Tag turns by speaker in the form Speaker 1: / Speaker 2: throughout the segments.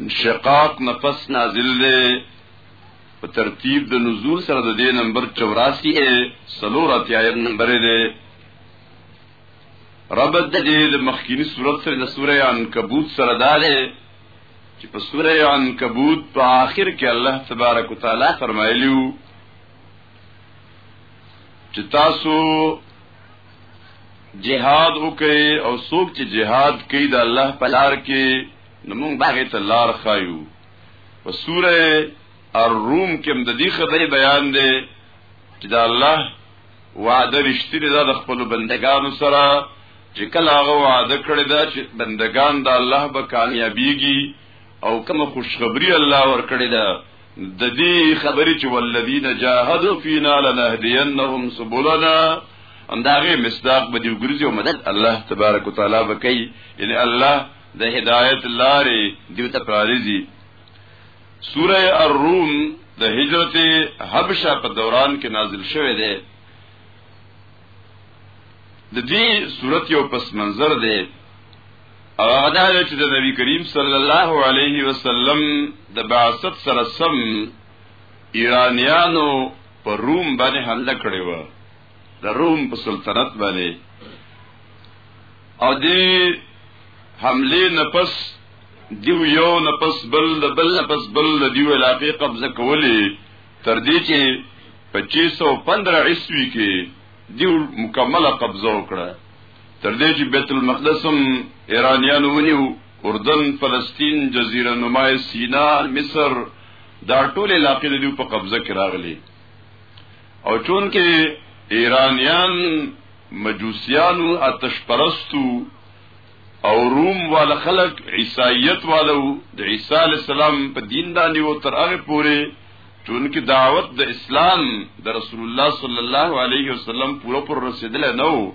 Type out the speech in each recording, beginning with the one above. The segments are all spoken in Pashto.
Speaker 1: انشقاق نفس نازل دے په ترتیب د نزول سره د دې نمبر 84 اے سلور اتیایم نمبر دی ربط د دې د مخکینی صورت سره د سوره عنکبوت سره دا دی چې په سوره عنکبوت په آخر کې الله تبارک وتعالى فرمایلیو چې تاسو جهاد وکړئ او څوک چې جهاد کوي د الله په لار کې نو موږ باغې ته لار خایو په سوره الروم کې د دې خبرې بیان دی چې دا الله وعده رښتینی ده د خپل بندگانو سره چې کله هغه وعده کړی ده چې بندگان د الله به کامیابیږي او کوم خوشخبری الله ورکړی ده د دې خبرې چې والذین جاهدوا فینا لنهدینهم سبلنا همداغه مصداق به دی وګرځي او مدد الله تبارک وتعالى وکي یعنی الله د هدایت لارې دیو ته پراريزي سوره الروم د هجرت حبشه په دوران کې نازل شوه دی د دې صورت یو پس منظر دی او هغه دا چې د نبی کریم صلی الله علیه وسلم د بعثت سره سم ایرانیانو په روم باندې حمله کړې و د روم په سلطنت باندې او دی حمله نفس دیو یو نفس بل د بل نفس بل د دیو علاقې قبضه کولې تر دې چې 2515 عیسوی کې دیو مکمله قبضه وکړه تر دې چې بیت المقدس هم ایرانیانو ونیو اردن فلسطین جزیره نما سینا مصر دا ټول علاقې د دیو په قبضه کې راغلي او چون کې ایرانیان مجوسیانو آتش پرستو او روم وال خلق عیسایت والو د عیسی علی السلام په دین باندې و تر هغه پورې چونکی دعوت د اسلام د رسول الله صلی الله علیه وسلم پوره پر رسیدل نه وو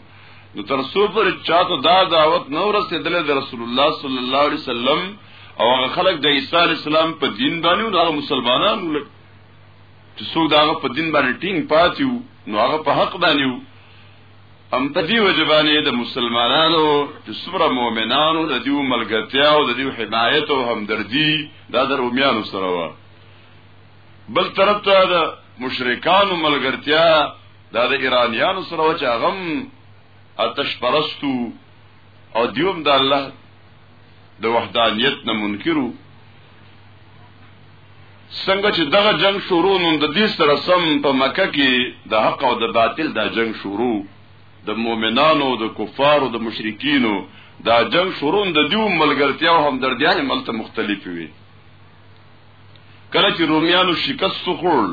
Speaker 1: نو تر څو پر چاته دا دعوت نه رسیدل د رسول الله صلی الله علیه وسلم او هغه خلک د عیسی علی السلام په دین باندې او هغه مسلمانانو چې څوک داغه په دین باندې ټینګ پاتیو نو هغه په حق باندې وو ام په دې وجبانې د مسلمانانو چې څومره مؤمنانو د دیو ملګرتیا او د دیو حمایت او همدردی دا د رومیانو سره و بل طرف ته د مشرکانو ملګرتیا دا د ایرانیانو سره و چې هغه آتش پرستو او دیوم د الله د وحدانیت نه منکرو څنګه چې دغه جنگ شروع نو د دې سره سم په مکه کې د حق او د باطل دا جنگ شروع د مؤمنانو د کفارو د مشرکینو دا جنگ شروع د دیو ملګرتیا او همدردیان ملته مختلف وي کله چې رومیانو شکست خوړل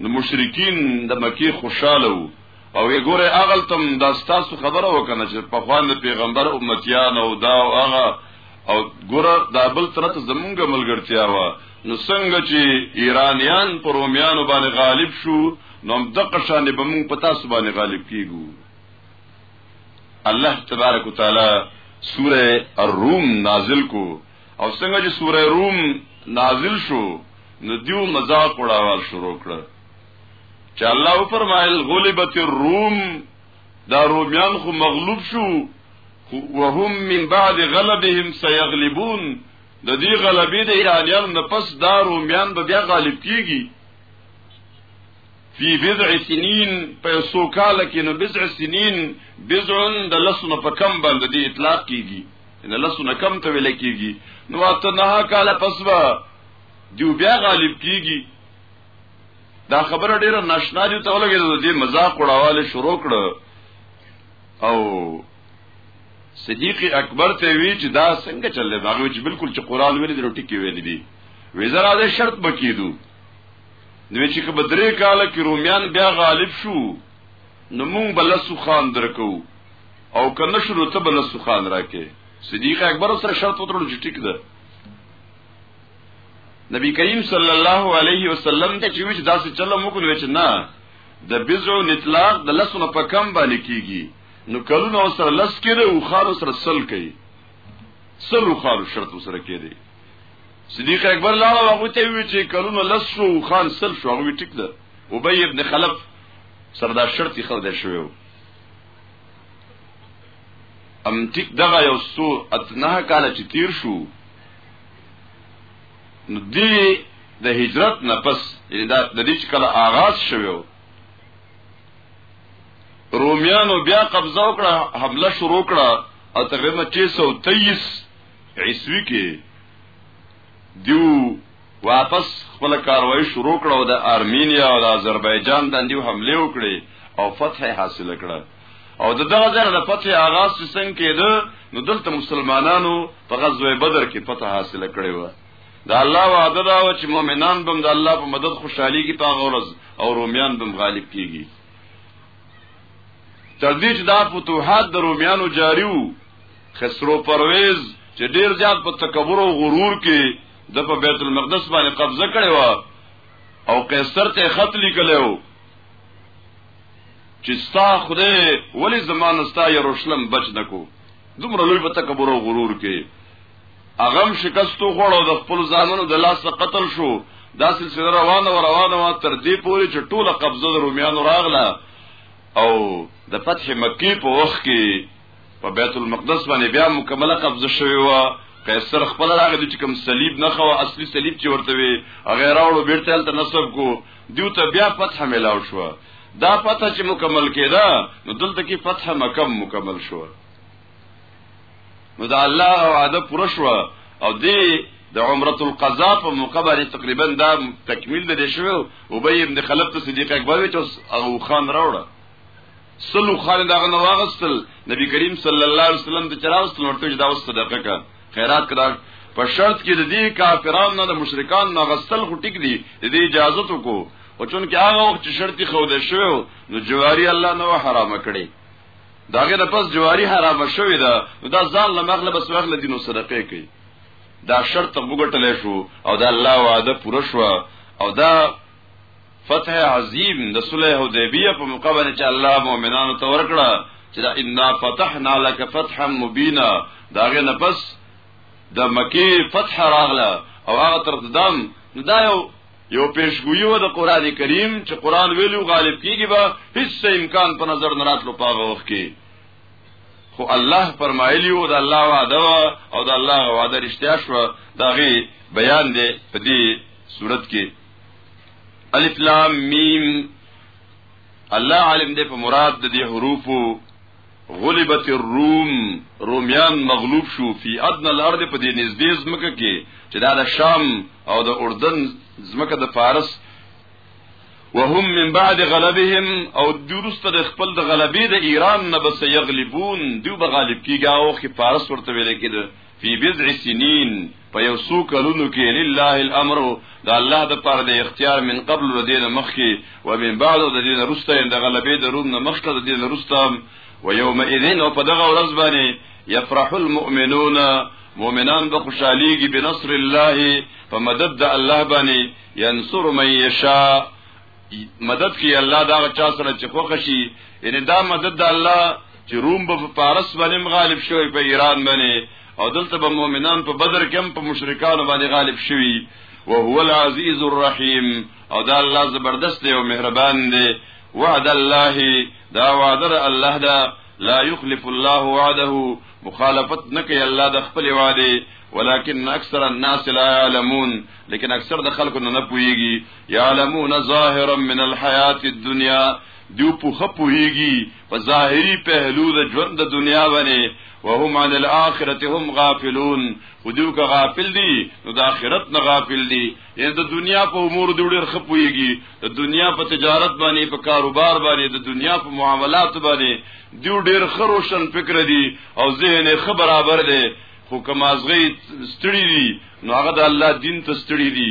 Speaker 1: نو مشرکین د مکی خوشاله وو او یې ګوره اغل تم دا ستاسو خبره وکنه چې په خوان د پیغمبر امتیان او دا او هغه او ګوره دا بل ترته زمونږ ملګرتیا وا نو څنګه چې ایرانیان پر رومیانو باندې غالب شو نو هم دغه شان به مونږ په تاسو باندې غالب کیږو الله تبارک وتعالى سوره الروم نازل کو او څنګه چې سوره روم نازل شو نو دیو مزاق وړاوال شروع کړ چې الله فرمایل غلبت الروم دا رومیان خو مغلوب شو وهم من بعد غلبهم سيغلبون د دې غلبې د ایرانیانو نه پس دا رومیان به بیا غالب کیږي فی بضع سنین په سو کال کې نو بضع سنین بضع د لسونه په کم باندې دی اطلاق کیږي ان لسونه کم ته ویل کیږي نو اته نه کال پس با دیو بیا غالب کیږي دا خبره ډیره ناشنا دي ته ولګي د دې مزاق وړاواله شروع کړ او صدیق اکبر ته وی چې دا څنګه چلې دا وی چې بالکل چې قران ویل دی نو ټکی ویل دی وزرا دې شرط بکیدو نو چې په درې کال کې رومیان بیا غالب شو نو مونږ بل سخان درکو او کنه شروع ته بل سخان راکې صدیق اکبر سره شرط وترلو چې ټیک ده نبی کریم صلی الله علیه وسلم ته چې وچ داسې چلو موږ نو چې نه د بزو نطلاق د لسونو په کم باندې کیږي نو کلونه سره لس کړي او خالو سره سل کوي سل خالو شرط سره کړي صدیق اکبر لاړه هغه ته وی چې کلونه لس شو خان سل شو هغه ټیک ده ابی ابن خلف سردار شرطي خو ده شو ام ټیک دغه یو سو اتنه کال چې تیر شو نو دی د هجرت نه پس یعنی دا د دې کله آغاز شوو رومیانو بیا قبضه وکړه حمله شروع کړه او تقریبا 623 عیسوی کې دیو واپس خپل کاروایی شروع کړه او د ارمینیا او د آذربایجان باندې حمله وکړي او فتح حاصل کړه او د دغه ځای د فتح آغاز چې څنګه کېده نو دلته مسلمانانو په غزوه بدر کې فتح حاصل کړې و دا الله وعده دا و چې مؤمنان بم د الله په مدد خوشحالي کې پاغورز او رومیان بم غالب کیږي تر دې چې دا فتوحات د رومیانو جاری وو خسرو پرویز چې ډیر زیات په تکبر او غرور کې د په بیت المقدس باندې قبضه کړې و او قیصر ته خط لیکلو چې ستا خدای ولی زمانه ستا یې روشلم بچ نکو دومره لوی په تکبر او غرور کې اغم شکستو خوړو د خپل ځانونو د لاس قتل شو دا سلسله روانه و روانه و تر دې پورې چې ټوله قبضه د روميانو راغله او د فتح مکی په وخت کې په بیت المقدس باندې بیا مکمله قبضه شوې و قیصر خپل راغلی چې کوم صلیب نه خو اصلي صلیب چې ورته وي هغه راوړو بیرته تل نسب کو دیو ته بیا فتح ملاو شو دا فتح چې مکمل کېده نو دلته کې فتح مکم مکمل شو نو دا الله وعده پوره شو او دې د عمره القضاء په موقع باندې تقریبا دا تکمیل لري شو او به ابن خلف ته صدیق اکبر وچ او خان راوړه سلو خان دا غنه واغستل نبی کریم صلی الله علیه وسلم ته چراوستل ورته دا وس صدقه کا خیرات کړه په شرط کې د دې کافرانو نه د مشرکان نه غستل خو ټیک دي د دې اجازه تو کو او چون کې هغه وخت شرط خوده شو نو جواری الله نو حرام کړي داغه د پس جواری حرام شوی دا دا ځان له مغله بس مغله دینو صدقه کوي دا شرط وګټل شو او دا الله وعده پوره شو او دا فتح عظیم د صلح حدیبیه په موقع باندې چې الله مؤمنانو ته ورکړه چې دا ان فتحنا لك فتحا مبینا داغه نه پس د مکی فتح راغله او هغه تر دم دا یو یو پیشګویی و د قران کریم چې قران ویلو غالب کیږي به هیڅ امکان په نظر نه راتلو پاغه وخت کې خو الله فرمایلی او د الله وعده او د الله وعده رښتیا شو دا غي بیان دی په دې صورت کې الف لام میم الله عالم دې په مراد د دې حروفو غلبت الروم رومیان مغلوب شو فی ادنى الارض په دې نږدې زمکه کې چې دا د شام او د اردن زمکه د فارس وهم من بعد غلبهم او درست د خپل د غلبې د ایران نه بس یغلبون دوی به غالب کیږي او خې فارس ورته ویل کېده فی بضع سنین په یو سو کلونو کې لله الامر دا الله د پاره د اختیار من قبل ردین مخکی و من بعد د دین رسته د غلبې د روم نه مخکې د دین رسته و یوم اذن او په دغه ورځ باندې یفرح المؤمنون مؤمنان به خوشاليږي بنصر الله په مدد د الله باندې ينصر من يشاء مدد کی الله دا چا سره چې خوښ شي یعنی دا مدد د الله چې روم په پارس باندې غالب شوی په ایران باندې او دلته به مؤمنان په بدر کې هم په مشرکانو باندې غالب شوی او هو العزیز الرحیم او دا الله زبردست دی او مهربان دی وعد الله دا وعد الله دا لا يخلف الله وعده مخالفت نکي الله د خپل وعده ولكن اکثر الناس لا يعلمون لیکن اکثر د خلکو نه پويږي یعلمون ظاهرا من الحیات الدنیا دیو په خپوهیږي په ظاهری پهلو د ژوند د دنیا باندې وهم عن الاخرته هم غافلون خو دیو که غافل دي نو د آخرت نه غافل دي یعنی د دنیا په امور دی ډیر خپوهیږي د دنیا په تجارت باندې په کاروبار باندې د دنیا په معاملات باندې دیو ډیر خروشن فکر دي او ذهن خبر برابر دي خو کمازغی ستړي دي نو هغه د الله دین ته ستړي دي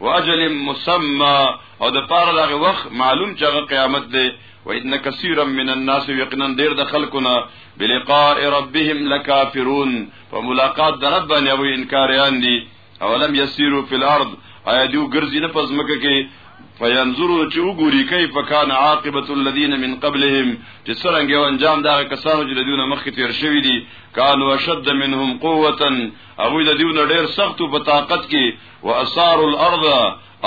Speaker 1: واجل مسمى او د پاره دغه وخت معلوم چې هغه قیامت دی و ان کثیرا من الناس یقینا ډیر د خلقنا بلقاء ربهم لکافرون په ملاقات د رب باندې او انکاریان دي اولم یسیرو فی الارض آیا دیو ګرځي نه پزمکه کې فینظروا چې وګوري کیف کان عاقبت الذین من قبلهم چې څنګه یو انجام دا کسانو چې دونه مخکې تیر شوی دي کانوا شد منهم قوتا او د دیونه ډیر سخت په طاقت کې واثار الارض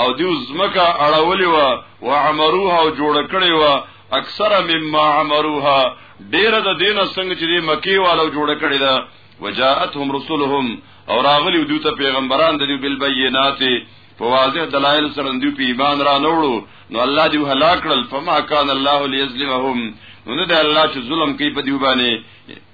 Speaker 1: او دیو زمکه اړولې و او عمروها او جوړ کړې و اکثر مما عمروها ډیر د دینه څنګه چې مکی والو جوړ کړې ده وجاءتهم رسلهم او راغلی دوی ته پیغمبران د بل بینات په واضح دلایل سره دوی په ایمان را نوړو نو الله دی هلاک کړل فما کان الله لیظلمهم نو نه د الله چې ظلم کوي په دیو باندې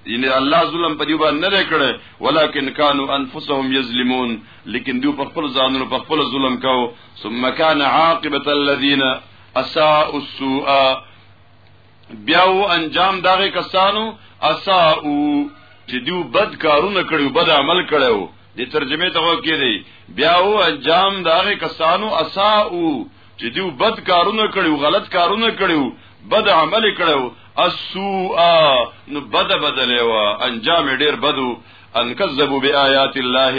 Speaker 1: یعنی الله ظلم په دې باندې نه کړي ولکن كانوا انفسهم یظلمون لیکن دوی په خپل ځانونو په خپل ظلم کاو ثم كان عاقبه الذين اساءوا السوء بیاو انجام دغه کسانو اساءوا چې دوی بد کارونه کړي بد عمل کړي د ترجمه ته وکړي بیاو انجام دغه کسانو اساءوا چې دیو بد کارونه کړیو غلط کارونه کړیو بد عمل کړو السوء نو بد بدلې وا انجام ډیر بدو ان کذبوا بیاات الله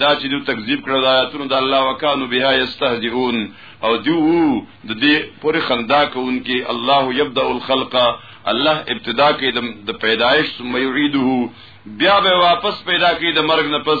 Speaker 1: دا چې دوی تکذیب کړو د آیاتونو د الله وکانو بها یستهزئون او دوی د دې پورې خندا کوونکې الله یبدا الخلق الله ابتدا کې د پیدایش ثم یعيده بیا به واپس پیدا کې د مرګ نه پس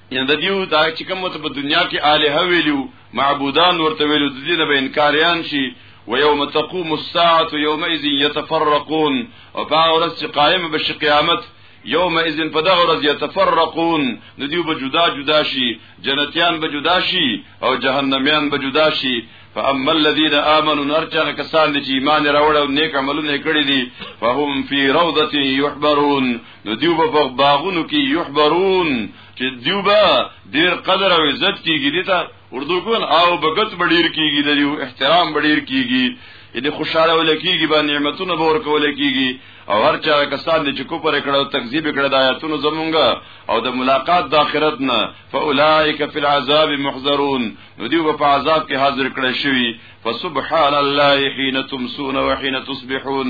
Speaker 1: یعنی د دیو دا چې کوم ته په دنیا کې الها ویلو معبودان ورته ویلو د دې نه به انکاریان شي و یوم تقوم الساعه یومئذ یتفرقون او په ورځ چې قائم به قیامت یوم اذن په دغه ورځ یتفرقون د دیو به جدا جدا شي جنتیان به جدا شي او جهنميان به جدا شي فاما الذين امنوا نرجع کسان چې ایمان راوړ او نیک عملونه کړی دي فهم فی روضه یحبرون نو دیو به په باغونو کې یحبرون چې دیو به ډیر قدر او عزت کیږي دي ته اردو کول او بغت بډیر کیږي د یو احترام بډیر کیږي دې خوشاله ولکېږي باندې نعمتونه به ورکول کېږي او هر چا کسان چې کو پر کړه او تکذیب کړه د آیاتونو زمونږه او د ملاقات د آخرت نه فاولائک فی العذاب محذرون نو دیو په عذاب کې حاضر کړه شوی فسبحان الله حين تمسون وحين تصبحون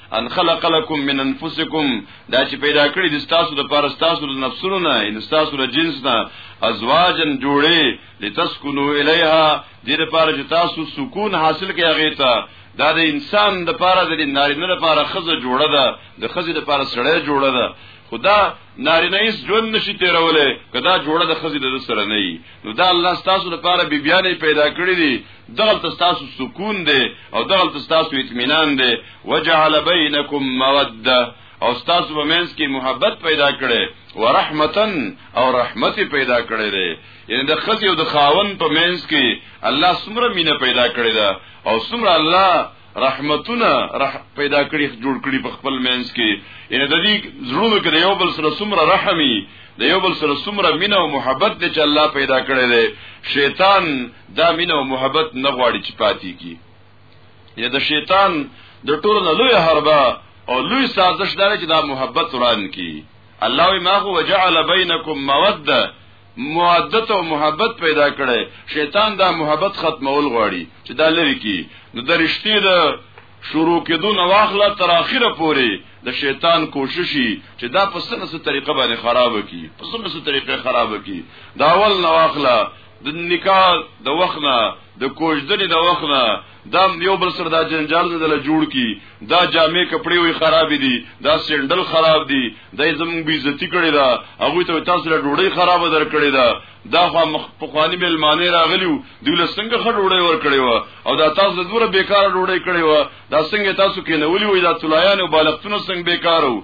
Speaker 1: ان خلق لكم من انفسكم دا چې پیدا کړی د تاسو د پاره تاسو د نفسونو نه ان تاسو د جنس نه ازواجن جوړې لتسكنوا اليها د دې لپاره چې تاسو سکون حاصل کړئ هغه ته دا د انسان د پاره د نارینه د پاره خزه جوړه ده د خزه د پاره سړی جوړه ده خدا نارینه هیڅ ژوند نشي تیرولې کدا جوړه د خزې د سره نه نو دا الله ستاسو لپاره بی بیانې پیدا کړې دي دغلت ستاسو سکون دی او دغلت ستاسو اطمینان دی وجعل بینکم موده او ستاسو په منځ کې محبت پیدا کړي ورحمتن او رحمت پیدا کړي دي یعنی د خزي او د خاون په منځ کې الله سمره مینه پیدا کړي ده او سمره الله رحمتونه رح پیدا کړی جوړ کړی په خپل مینس کې ان د دې زړونو کې د یو بل سره څومره رحمي د یو بل سره څومره مینه او محبت دې چې الله پیدا کړی دی شیطان دا مینه او محبت نه غواړي چې پاتې کی یا د شیطان د ټولو نه لوی حربه او لوی سازش دا چې دا محبت وران کی الله ما هو وجعل بینکم موده مودت او محبت پیدا کړي شیطان دا محبت ختمول غواړي چې دا لري کی نو د رښتې د شروع کېدو نه واخله تر اخره پوري د شیطان کوششي چې دا په څه نسه طریقه باندې خراب کی په څه نسه طریقه خراب کی دا اول نه واخله د نکاح د وخت نه د کوجدنې د وخت نه دا یو بل سره دا جنجال نه دل جوړ کی دا جامع کپڑے وی خراب دي دا سندل خراب دي دا زمون بی عزتی کړي دا هغه ته تاسو له ډوړی خراب در کړي دا دا خو مخ په قوانین مل معنی راغلیو دی له څنګه خړ ډوړی ور کړي وا او دا تاسو د دوره بیکاره ډوړی کړي وا دا څنګه تاسو کې نه ولي وای دا تلایان او بالښتونو څنګه بیکارو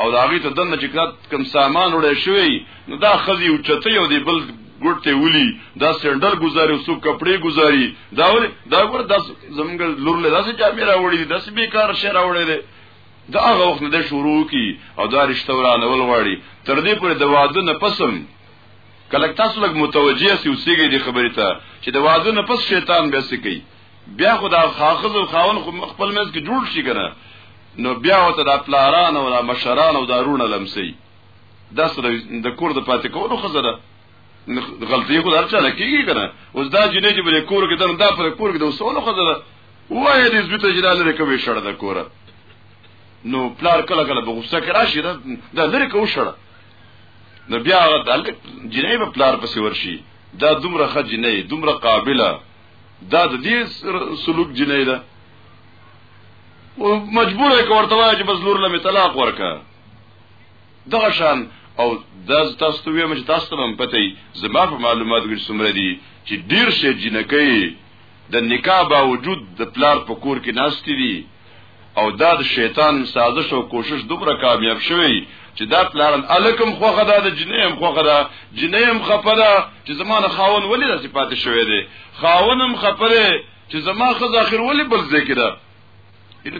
Speaker 1: او دا غي ته دنه چې کم سامان وړي شوی نو دا خزي او چته یو دی بل ګټه ولي دا سندل گزاري او سو کپڑے گزاري دا ول دا ګور د زمګ لور له داسې چا میرا وړي داس بیکار شهر وړي دی دا هغه وخت نه شروع کی او دا رشتہ ورانه ول غواړي تر دې پورې د واده نه پسم کله تاسو لګ متوجه سی اوسېږي د خبرې ته چې د واده نه پس شیطان به سکی بیا خو دا خاخذ او خاون خو خپل منځ کې جوړ شي کنه نو بیا وته د پلاران او د مشران او دارونه لمسي د سره د کور د پاتې کولو خزره غلطي خو درچا نه کیږي کنه اوس دا جنې چې بل کور کې دنه دا پر کور کې د وسولو خزره وای دې زبته جلال لري کوي شړ د کوره نو پلار کله کله به غوسه کې راشي دا لري کو شړ نو بیا د جنې په پلار پسې ورشي دا دومره خجنې دومره قابله دا د دې سلوک جنې ده او مجبور یې کوړته وای چې بس لور له طلاق ورکا دغه شان او دا تاسو ته ویم چې تاسو ته هم پته ای زما په معلوماتو کې څومره دي چې ډیر شي جنکې د نکاح باوجود د پلار په کور کې ناشتي دي او دا د شیطان سازش او کوشش دومره کامیاب شوی چې دا پلان الکم خوخه ده د جنیم خوخه ده جنیم خپه ده چې زمانه خاون ولې داسې پاتې شوی دی خاونم خپه دی چې زما خزه اخر ولې بل ځای کې ده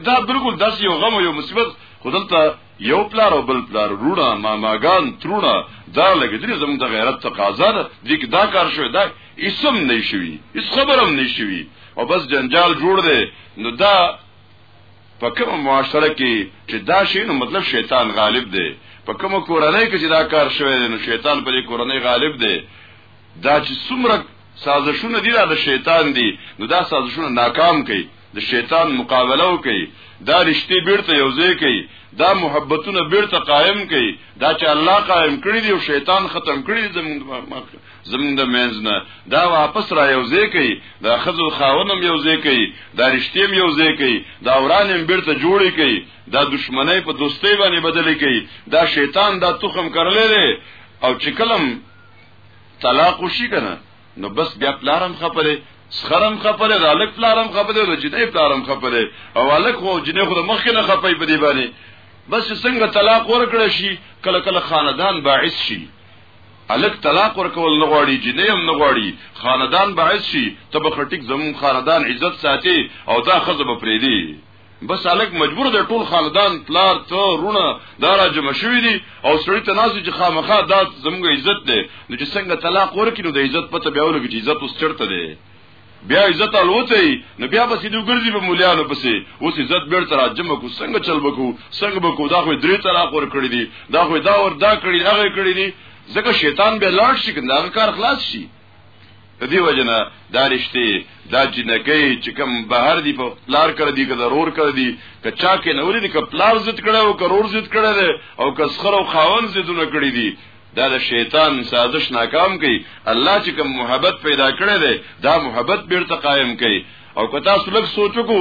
Speaker 1: دا بالکل داسې یو غم او یو مصیبت خدلته یو پلار او بل پلار روړه ماماګان ترونه دا لګیدلی زموږ د غیرت تقاضا ده دې کې دا کار شوی دا اسم نه شوی هیڅ خبرم نه شوی او بس جنجال جوړ دی نو دا په کومه معاشره کې چې دا شی نو مطلب شیطان غالب دی په کومه کورنۍ کې چې دا کار شوی نو شیطان په دې کورنۍ غالب دی دا چې څومره سازشونه دي دا د شیطان دي نو دا سازشونه ناکام کوي د شیطان مقابله وکي دا رشتي بیرته یوځای کوي دا محبتونه بیرته قائم کوي دا چې الله قائم کړی دی او شیطان ختم کړی دی زمونږ زمونږ د مینځ نه دا واپس را یوځای کوي دا خزو خاونم یوځای کوي دا رشتیم یوځای کوي دا ورانم بیرته جوړی کوي دا دشمنی په دوستۍ باندې بدلی کوي دا شیطان دا تخم کرلې او چې کلم طلاق وشي کنه نو بس بیا پلارم خپله سخرم خپله د الک پلارم خپله د جنې پلارم خپله او الک خو جنې خو د مخ نه خپي په دی باندې بس څنګه طلاق ورکړ شي کله کله خاندان باعث شي الک طلاق ورکول نه غواړي جنې هم نه غواړي خاندان باعث شي تب خټیک زمون خاندان عزت ساتي او دا خزه به پریدي بس الک مجبور دی ټول خاندان پلار ته رونه دا را جمع شوی دي او سړی ته نازي چې خامخا دا زموږ عزت دی نو چې څنګه طلاق ورکړي نو د عزت پته بیا ولګي چې عزت اوس چرته دی بیا عزت الوته نو بیا پسې دوی ګرځي په مولیانو پسې اوس عزت بیر تر جمع کو څنګه چل بکو څنګه بکو دا خو درې طلاق ور کړی دي دا خو دا ور دا کړی هغه کړی دي ځکه شیطان به لاړ شي کنده هغه کار خلاص شي د دې وجنه دا رښتې دا جنګي چې کوم بهر دی په پلار کړ دی که ضرور کړ دی که چا کې نه ولې دی که پلار زت کړه او کرور زت کړه دی او که سخر او خاون زتونه کړی دی دا د شیطان سازش ناکام کړي الله چې کوم محبت پیدا کړی دی دا محبت بیرته قائم کړي او که تاسو لږ سوچو کو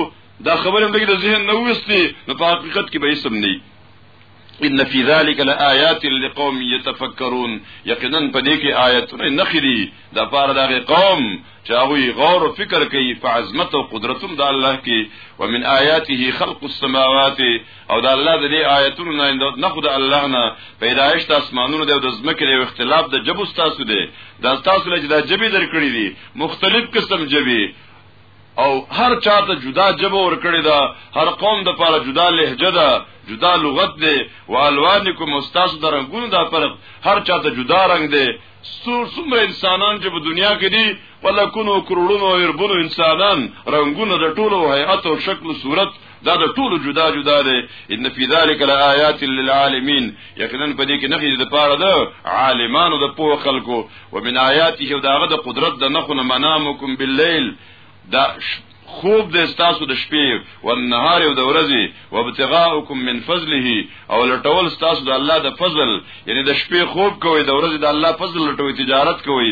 Speaker 1: دا خبره موږ د ذهن نه وستي نو په حقیقت کې به یې سم نه ان فی ذلک لآیات لقوم یتفکرون یقینا په دې کې آیاتونه نخري د پاره د قوم چې هغه غور او فکر کوي په عظمت او قدرت د الله کې ومن آیاته خلق السماوات او د الله د دې آیاتونو نه نه خود الله نه پیدایش د اسمانونو د ځمکې او اختلاف د جبو ستاسو دی دا ستاسو لږ د جبې درکړي دي مختلف قسم جبې او هر چاته جدا جبه ور کړی دا هر قوم د پاره جدا لهجه ده جدا لغت ده او الوانکم استاس د رنگونو د فرق هر چاته جدا رنگ ده سور څومره انسانان چې په دنیا کې دي ولکونو کرولونو او اربونو انسانان رنگونه د ټولو هيئت او شکل صورت دا د ټولو جدا جدا دی ان فی ذلک لآیات للعالمین یقینا په دې کې نخې د پاره ده عالمانو د پوه خلکو ومن آیاته داغه د قدرت د نخو نه منامکم باللیل دا خوب د استاسو د شپې او نهار او د ورځې او ابتغاءکم من فضله او لټول استاسو د الله د فضل یعنی د شپې خوب کوي د ورځې د الله فضل لټوي تجارت کوي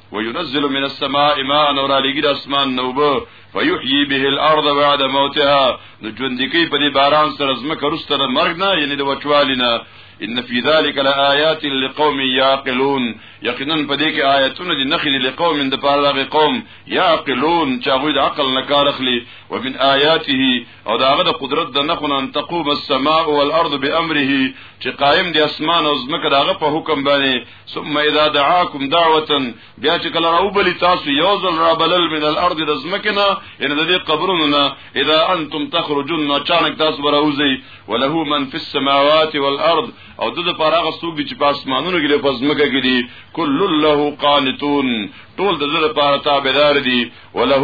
Speaker 1: وينزل من السماء ماء نور علیګی د اسمان نوبه فيحيي به الارض بعد موتها نو ژوند کی په دې باران سره زمکه رسته د مرګ نه یعنی د وچوالی نه ان فی ذلک لآیات لقوم یعقلون یقینا په دې کې آیاتونه دي نخې لقوم د پاره دغه قوم یعقلون چې هغه د عقل نه کار اخلي ومن آیاته او داغه د قدرت د نخونه ان تقوم السماء والارض بامره چې قائم دي اسمان او زمکه داغه په حکم باندې ثم اذا دعاكم دعوه بیا چې کله راوبلی تاسو یو ځل را بلل من الارض د زمکنا ان د دې قبرونو نه اذا انتم تخرجون اچانک تاسو براوځي وله من في السماوات والارض او د لپاره هغه څوک چې په اسمانونو کې د فزمکه کې دي کل له قانتون ټول د لپاره تابعدار دي وله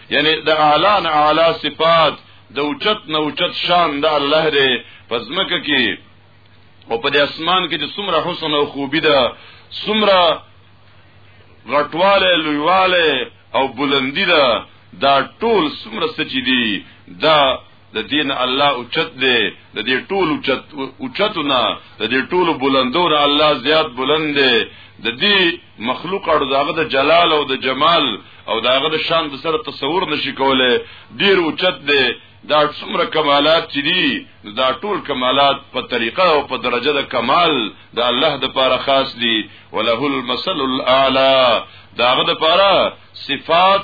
Speaker 1: یعنی د اعلی نه اعلی صفات د اوچت نه اوچت شان د الله دی پزمکه کې او په دې اسمان کې چې څومره حسن او خوبي ده څومره غټواله لویواله او بلندی ده دا ټول څومره سچ دي دا د دین الله اوچت دی د دې ټول اوچت اوچتونه د دې ټول بلندونه الله زیات بلند دی د دې مخلوق اړو داغه د جلال او د جمال او داغه د شان د سره تصور نشي کوله ډیر اوچت دی دا څومره کمالات چې دي دا ټول کمالات په طریقه او په درجه د کمال د الله د پاره خاص دي وله المثل الاعلى داغه د پاره صفات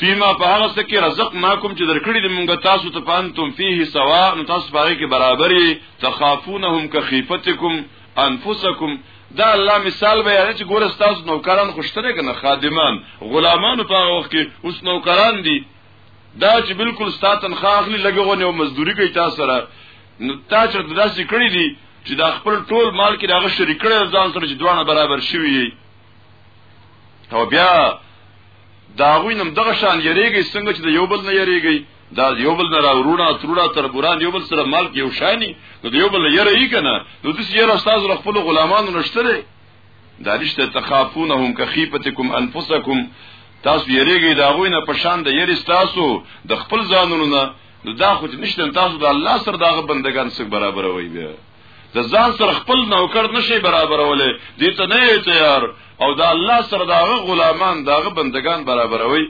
Speaker 1: فيما په هغه څه کې رزق ناکم چې درکړي د مونږ تاسو ته پانتم فيه سوا نو تاسو پاره کې برابرې تخافونهم كخيفتكم انفسکم دا الله مثال به یاره چې ګوره تاسو نوکران خوشتره کنه خادمان غلامان په هغه وخت کې اوس نوکران دي دا چې بالکل ستا تنخواه اخلي لګونه او مزدوري کوي تاسو سره نو تا چې داسې کړی دي چې دا خپل ټول مال کې داغه شریک کړی ځان سره چې دوه برابر شوی او بیا دا غوی نم دغه شان یریږي څنګه چې د یو بل نه یریږي دا یو بل نه راورونه ترونه تر ګوران یو بل سره مال یو شانی نو د یو بل یره یې کنه نو د یره استاد خپل غلامانو نشته دا رشته تخافونهم کخیفتکم انفسکم تاسو یریږي دا غوی نه پشان د یری تاسو د خپل ځانونو نه نو دا خو نشته تاسو د الله سره دغه بندگان سره برابر وي بیا د ځان سره خپل نوکر نشي برابرولې دې ته نه تیار او دا الله سره داغه غلامان داغه بندگان برابروي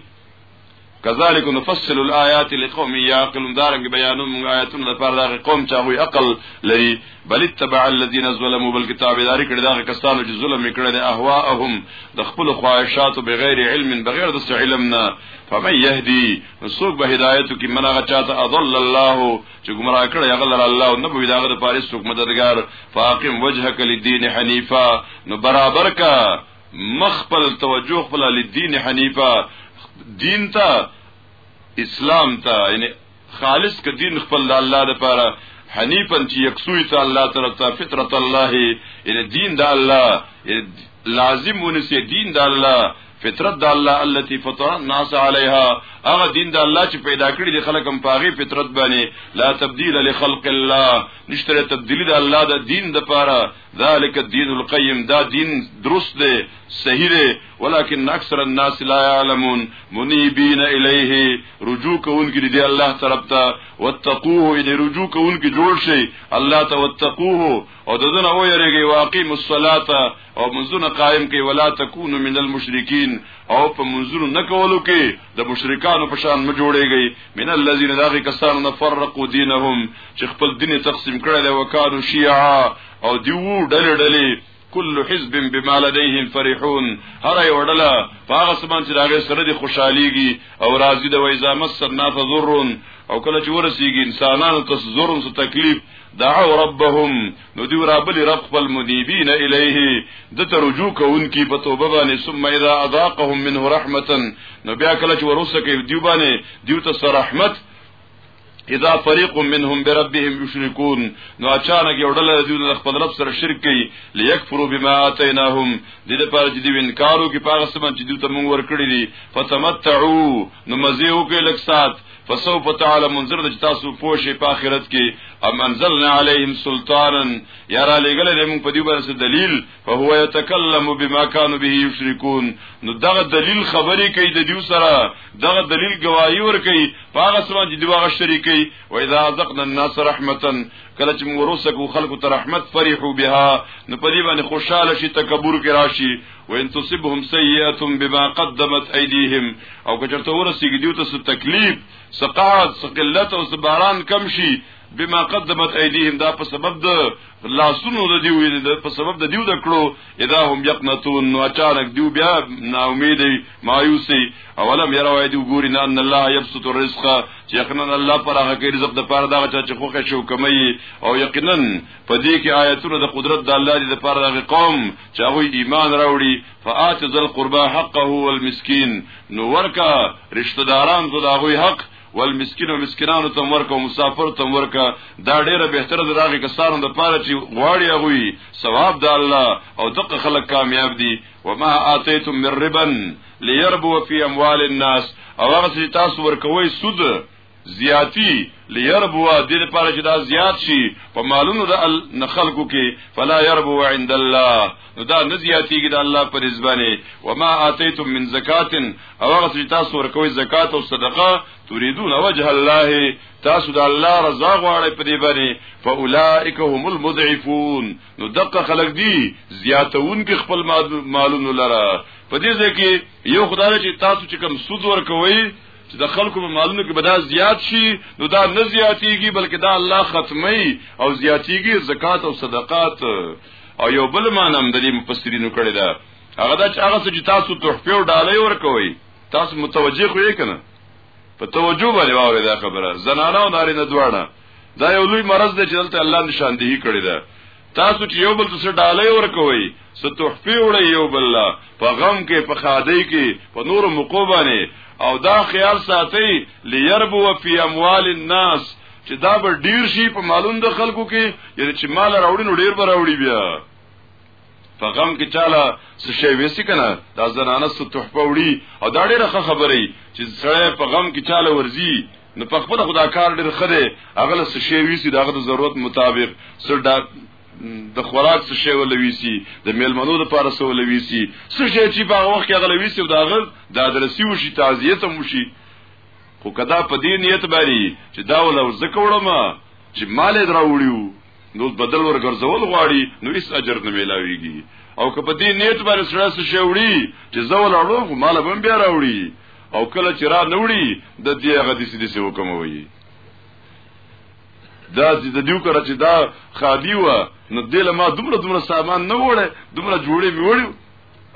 Speaker 1: کذالک نفصل الایات لقوم یعقلون دارنګ بیانو موږ آیاتونه لپاره دغه قوم چې هغه عقل لري بل اتبع الذين ظلموا بالکتاب دار کړه دغه کسانو چې ظلم کړي د اهواهم د خپل خواهشات بغیر علم بغیر د علم نه فمن يهدي سوق به هدایت کی منغه چاته اضل الله چې ګمراه کړی هغه لره الله او نه به داغه د پاره څوک مددگار فاقم وجهک للدین حنیفا نو برابر کا مخبل توجه خپل للدین حنیفا دین ته اسلام ته یعنی خالص ک دین خپل د الله د پاره حنیفا چې یکسوی ته الله طرف ته فطرت الله یعنی دین د الله لازم ونسی دین د الله فطرت د الله التي فطر الناس عليها هغه دین د الله چې پیدا کړی دی خلک هم پاغي فطرت باندې لا تبديل لخلق الله نشتره تبدیلی د الله د دین د پاره ذالک الدین القیم دا دین درست دی صحیح دی ولکن اکثر الناس لا يعلمون منيبين الیه رجوع کوونکي دی الله طرف ته واتقوه ان رجوع کوونکي جوړ شي الله ته واتقوه او ددنه او یریږي واقیم الصلاه او منځونه قائم کوي ولا تکونو من المشرکین او په منځونو نه کولو کې د مشرکانو په شان نه جوړيږي من الذين داغي کسانو نه فرقوا دینهم چې خپل دین تقسیم کړل او کانو شیعا او دیو ډلې ډلې کل حزب بما لديهم فرحون هر یو ډله هغه سبان چې داغه سره دي خوشحاليږي او راضي د وایزامت سر نه فزرون او کله چې ورسیږي انسانانو ته زورم څه تکلیف دعو ربهم نو دی رابلی رب خپل مدیبین الیه د ترجو کوونکی په توبه باندې ثم اذا اذاقهم منه رحمتا نو بیا کله چې ورسه کوي دی باندې دیو ته رحمت اذا فريق منهم بربهم يشركون نو اچانک یو ډله د دوی خپل رب سره شرک کوي ليكفروا بما اتيناهم د دې لپاره چې دوی انکارو کې پاغه سم چې دوی ته مونږ ورکړي دي فتمتعوا نو مزه وکړي لکسات فسوف تعالی منظر د تاسو پوښي په آخرت کې ام انزلنا عليهم سلطانا یرا لګل دې موږ په دې باندې دلیل فهو يتكلم بما كانوا به يشركون نو دغه دلیل خبرې کوي د دې سره دغه دلیل گواہی ور کوي هغه سره چې دغه شریکي و اذا ذقنا الناس رحمتا کله چې موږ ورسکو خلکو ته رحمت فرحو بها نو په دې باندې خوشاله شي تکبر کې راشي وان تصبهم سيئه بما قدمت ايديهم او کچرته ورسیږي دیو ته تکلیف سقات سقلت او سباران کم شي بما قدمت ايديهم دا په سبب د لاسونو د دیو د په سبب د دیو د کړو اذا هم يقنتون نو اچانک دیو بیا نا امید مایوسی اولم یرا وای دیو ګوري نه ان الله يبسط الرزق چې یقینا الله پر هغه کې رزق د پاره دا چې خوخه شو کمی او یقینا په دې کې آیتونه د قدرت د الله د پاره د قوم چې هغوی ایمان راوړي فآت ذا القربى حقه والمسکین نو ورکا رشتہ داران ته د هغوی حق والمسکین او مسکینانو ته ورکا او مسافر ته ورکا دا ډیره بهتره ده هغه کسانو د پاره چې غواړي هغوی ثواب د الله او دغه خلک کامیاب دي وما آتیتم من ربا ليربو فی اموال الناس او هغه چې تاسو ورکوي سود زیاتی ليربوا د دې لپاره چې دا زیات شي په مالونو د خلکو کې فلا يربوا عند الله نو دا نه زیاتیږي د الله پر ځبانه وما اتيتم من زکات او هغه چې تاسو ورکوي زکات او صدقه تريدون وجه الله تاسو د الله رضا غواړئ په دې باندې فاولائک هم المضعفون نو دقه خلک دي زیاتون کې خپل مالونو لره په دې ځکه یو خدای چې تاسو چې کم سود ورکوي چې د خلکو په مالونو کې به دا زیات شي نو دا نه زیاتیږي بلکې دا الله ختمي او زیاتیږي زکات او صدقات او یو بل مانم د دې مفسرینو کړی دا هغه دا چې هغه چې تاسو تحفه او ډالۍ ورکوي تاسو متوجه خو یې کنه په توجه باندې واورې دا خبره زنانه او نارینه دواړه دا یو لوی مرض دی چې دلته الله نشاندهي کړی ده تاسو چې یو بل څه ډالۍ ورکوي څه تحفه وړي یو بل په غم کې په خادي کې په نور موقو باندې او دا خیال ساتي ليربو فی اموال الناس چې دا به ډیر شي په مالون د خلکو کې یعنی چې مال راوړي نو ډیر به راوړي بیا په غم کې چاله څه شی وسی کنه دا زنانه څه تحفه وړي او دا ډیره خبره چې سړی په غم کې چاله ورزي نو په خپل خدا کار ډیر خره اغله څه شی ویسی دغه د ضرورت مطابق څه دا د خوراک څه شی ولويسي د میلمنو لپاره څه ولويسي څه شی چې په وخت کې غلويسي او داغه د ادرسي وشي تعزیت هم وشي خو کدا په دې نیت باندې چې دا ول او زکوړم چې مال دراوړیو نو بدل ورګرځول غواړي نو هیڅ اجر نه ملاويږي او که په دې نیت باندې سره څه شی وړي چې زول اړو مال به بیا راوړي او کله چې را نوړي د دې هغه دې سې حکم وایي دا چې د دیو کړه چې دا خادي و نو دل ما دومره دومره سامان نه وړه دومره جوړې می وړو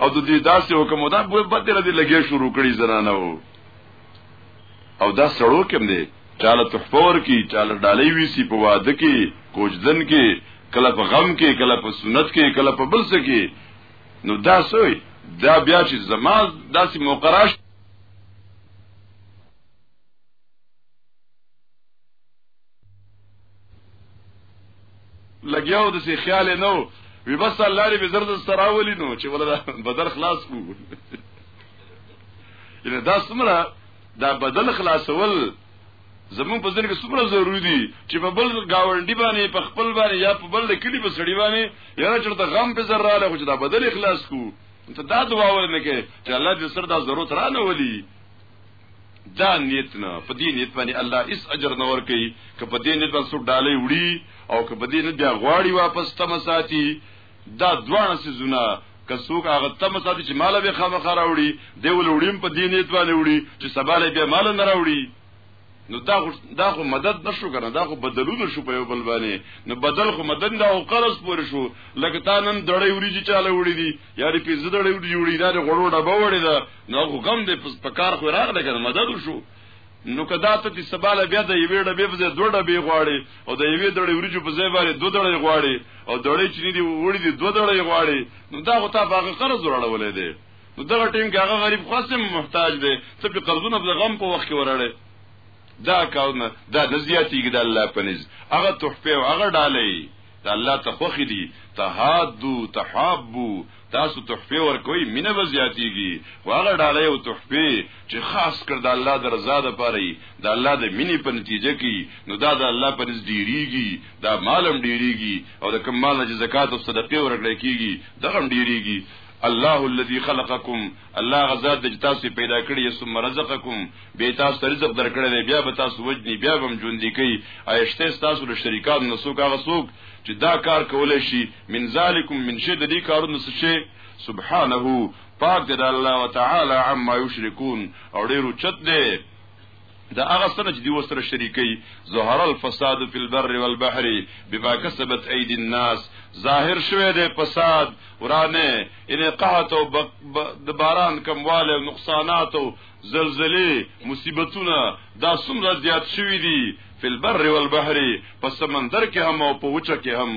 Speaker 1: او د دې داسې حکم دا به بدل دې لګې شروع کړي زنانه وو او دا سړو کوم دی چاله تحفور کی چاله ډالۍ وی سی په واده کې کوجدن کې کله په غم کې کله په سنت کې کله په بل څه کې نو دا سوی دا بیا چې زما داسې موقع راشي لګیاو د سی خیال نو وی بس الله دې بزرد سراولی نو چې ولا بدر خلاص کو ان دا سمره دا بدل خلاصول زمون په ځل کې څومره ضروری دي چې په بل گاونډي باندې په خپل باندې یا په بل کلی په سړی باندې یا چرته غم په زر رااله خو چې دا بدل اخلاص کو ته دا دعا ورنه کې چې الله دې سر دا ضرورت را نه ولي دا نیت نه په دې نیت باندې الله اس اجر نه ور کوي که په دې نیت باندې څو ډالې وړي او که په دې نیت بیا غواړي واپس تم ساتي دا دوانه سيزونه که څوک هغه تم ساتي چې مال به خامخا راوړي دی ولوړیم په دین یې توانه وړي چې سبا له بیا مال نه راوړي نو دا خو دا خو مدد نشو کنه دا خو بدلونه شو په یو بل باندې نو بدل خو مدد دا او قرض پور شو لکه تا نن دړې وریږي چاله وړي دي یاري په زړه دړې وړي دا غړو ډبه وړي دا نو غم دې په کار خو راغله کنه مدد شو نو که دا ته چې سبا له بیا د یوې ډبې په ځای دوه ډبې غواړې او د یوې دړې وریجو په ځای باندې دوه دړې غواړې او دړې چې دي وړي دي دوه دړې غواړې نو دا خو تا په هغه قرض وراړولې دی نو دغه ټیم کې هغه غریب خاصم محتاج دی ته په قرضونه په غم په وخت کې وراړې دا کارونه دا د زیاتیږي د الله په نس هغه تحفه او هغه ډالې دا الله ته خوخي دي تهادو تحابو تاسو تحفه ورکوي مینه به زیاتیږي خو هغه ډالۍ او تحفه چې خاص کړ د الله د رضا د پاره د الله د مینې په نتیجه کې نو دا د الله په نزد ډیریږي دا مالم ډیریږي او د کوم مال چې زکات او صدقه ورکړل کیږي دغه ډیریږي الله الذي خلقكم الله غزاد د تاسو پیدا کړی ثم رزقكم به تاسو رزق درکړی بیا به تاسو وجنی بیا به ژوند لیکي ایشته تاسو له شریکان نسو کاغه سوق چې دا کار کول شي من ذالکم من شی د دې کارونو څه شی سبحانه پاک دی الله وتعالى عما یشرکون او ډیر چت دی دا هغه سره چې دی وسره شریکي ظهر الفساد فی البر والبحر بما کسبت ايدي الناس ظاهر شوه دی فساد ورانه ان قحط او د باران کمواله نقصانات او زلزلې مصیبتونه دا څومره زیات شوي دي په البر والبحر په سمندر کې هم او په وچه کې هم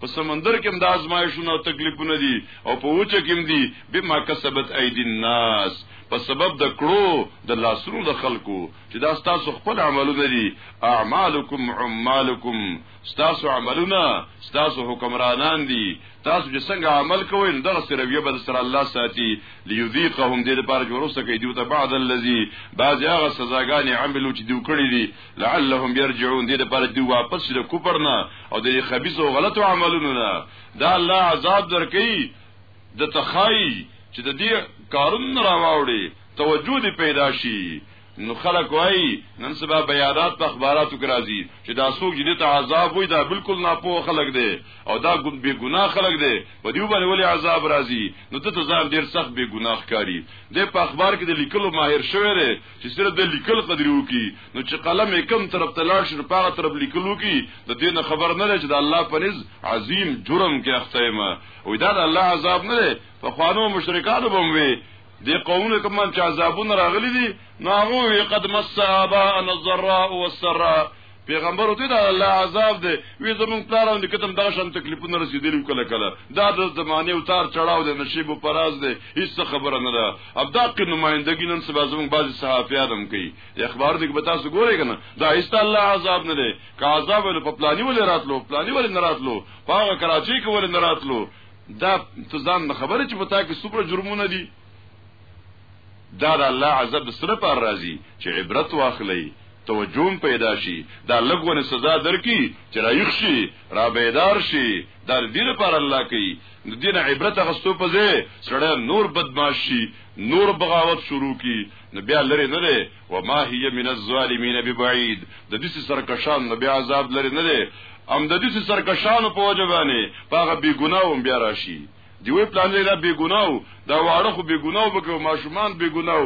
Speaker 1: په سمندر کې هم د آزمایښونو او تکلیفونه دي او په وچه کې هم دي بما کسبت ايدي الناس په سبب د کړو د لاسونو د خلکو چې دا ستاسو خپل عملونه دي اعمالکم عمالکم ستاسو عملونه ستاسو حکمرانان دي تاسو چې څنګه عمل کوئ نو دغه سره ویو بد سره الله ساتي ليذيقهم دې لپاره چې ورسته کوي دیو ته بعد الذي بعض هغه سزاګانې عملو چې دیو کړی دي لعلهم يرجعون دې لپاره دی واپس شي کوپر نه او دې خبيث او غلط عملونو نه دا الله عذاب درکې د تخای چې د دې کارون راوړي توجه دې پیدا شي نو خلک وایي نن سبا بیانات په اخباراتو کې راځي چې دا څوک چې د عذاب وي دا بالکل ناپوه خلک دي او دا بے ګناه خلک دي په دې باندې ولې عذاب راځي نو ته ځان ډیر سخت بے ګناه ښکاری د په اخبار کې د لیکلو ماهر شوی دی چې سره د لیکل قدرې وکي نو چې قلم یې کم طرف ته لاړ شي په هغه طرف لیکلو کې د دې نه خبر نه لري چې د الله په نس عظیم جرم کې اخته ما او دا د الله عذاب نه دی په خوانو مشرکانو بم وي دی قومونه کوم چې عذابونه راغلي دي نو هغه قد مس اباءنا الضراء والسراء پیغمبر ته دا الله عذاب دی وی زمون پلارونه کتم دا شان تکلیفونه رسیدلی کله کله دا د زمانه او تار چړاو دی نصیب او پراز دی هیڅ خبره نه ده اب دا کې نمائندګی نن سبا زمون بعض صحافیان هم کوي اخبار دې به تاسو ګورئ کنه دا هیڅ الله عذاب نه دی که عذاب ول په پلاني ول راتلو پلاني ول نه راتلو پاغه کراچي کې ول نه راتلو دا ته ځان نه خبره چې په تا کې څومره جرمونه دي دا د الله عذاب سره پر راضي چې عبرت واخلي توجهم پیدا شي دا لګونه سزا درکې چې رايخ شي را بیدار شي دا د دې لپاره الله کوي د دین عبرت غستو په ځای سړی نور بدمعشي نور بغاوت شروع کی نو بیا لري نه وما هي من الظالمين ببعيد د دې سرکشان نه بیا عذاب لري نه دی ام د دې سرکشان په وجه باندې پاغه بی ګناوم بیا راشي دی وی پلان دی دا بی ګناو دا واړه خو بی ګناو بکو ماشومان بی ګناو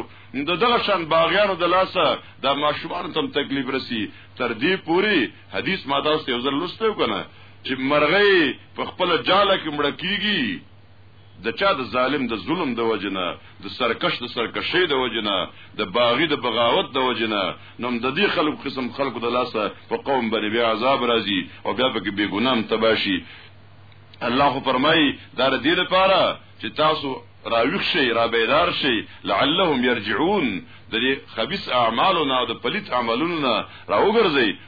Speaker 1: د دغه شان باغیانو د لاسه دا ماشومان تم تکلیف رسی تر دې پوری حدیث ماده اوس یو ځل لسته کنه چې مرغې په خپل جاله کې مړ کیږي د چا د ظالم د ظلم د وجنه د سرکش د سرکشي د وجنه د باغی د بغاوت د وجنه نو د دې خلکو قسم خلکو د لاسه په قوم باندې بیا عذاب راځي او بیا پکې بے ګنام تباشي الله فرمایي دا د دې لپاره چې تاسو راویخ شي را بیدار شي لعلهم يرجعون د خبيث اعمالو نه د پلیت عملونو نه راوګرځي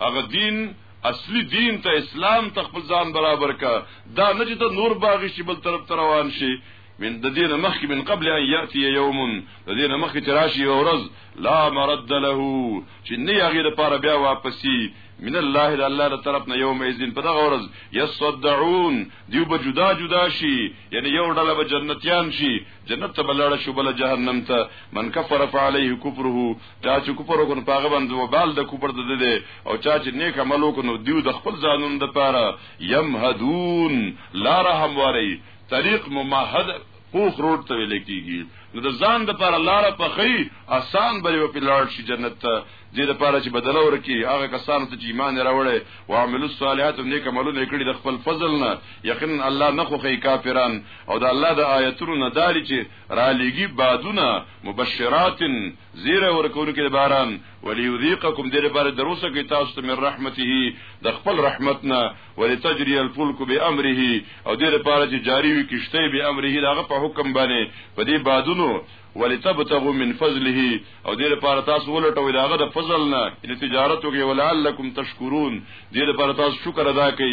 Speaker 1: هغه دین اصلي دین ته اسلام ته خپل ځان برابر کا دا نه چې ته نور باغی شي بل طرف ته روان شي من د دینه مخکې من قبل ان یاتی یوم د دینه مخکې چې راشي یو ورځ لا مرد له چې نه یغیر لپاره بیا واپسی من الله د الله تر طرف نه یوم اذن په دغه ورځ یصدعون دیو به جدا جدا شي یعنی یو ډله به جنتیان شي جنت ته بلړ شو بل جهنم ته من کفر فعليه كفره چا چې کفر وکړ نو په هغه باندې وبال د کفر د ده دی او چا چې نیک عمل وکړ نو دیو د خپل ځانونو دپاره یمهدون لاره همواري طریق ممهد پوخ روډ ته ویل کېږي نو د ځان د پر لار په خي آسان بری په لار شي جنت ته د دې لپاره چې بدل ورکی هغه کسانو ته چې ایمان راوړي او عمل الصالحات او نیک عملونه کړي د خپل فضل نه یقینا الله نه خوخي کافران او د الله د آیتونو نه داري چې را لګي بادونه مبشرات زیر ورکونکي د باران وليذيقكم دې لپاره دروسه کې تاسو ته من رحمته د خپل رحمتنا ولتجري الفلك بامره او دې لپاره چې جاری وي کشته به امره دغه په حکم باندې په دې بادونو ولتبتغوا من فضله او دې لپاره تاسو ولټوي داغه د فضل نه ان تجارت وکي ولعلکم تشکرون دې لپاره تاسو شکر ادا کړئ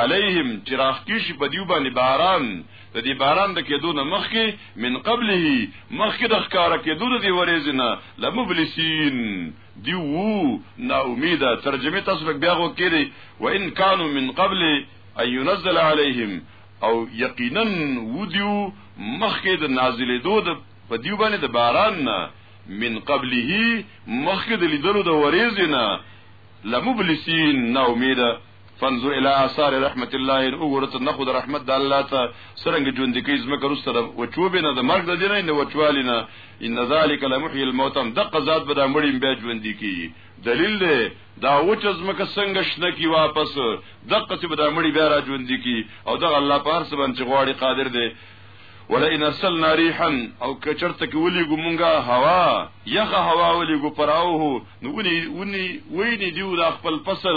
Speaker 1: علیهم چې راخکې شي په دیو باندې باران د دې باران د کېدو نه مخکې من قبله مخکې د ښکارا کېدو د دې ورېځ نه لمبلسین دیو نا امیده ترجمه تاسو لږ بیا غو کړي و ان کانوا من قبل ان ينزل عليهم او یقینا ودیو مخکې د نازلې دو د په دیو باندې د باران نه من قبله مخکې د لیدلو د ورېځ نه لمبلسین نا امیده فانظر الى آثار رحمت الله ان وګورت نه خود رحمت د الله ته سرنګ ژوند کی زما کرستره وچو به نه د مرګ د دین نه وچوالی نه ان ذالک لمحی الموت د قزاد به د مړی به ژوند کی دلیل دی دا وچ زما ک څنګه شنه کی واپس د قصب د مړی به را ژوند کی او د الله په هر څه باندې غواړي قادر دی ولا ان ارسلنا ريحا او کچرته کې ولېګو مونږه هوا یخه هوا ولېګو پراوه نو ونی ونی ویني دیو د خپل فصل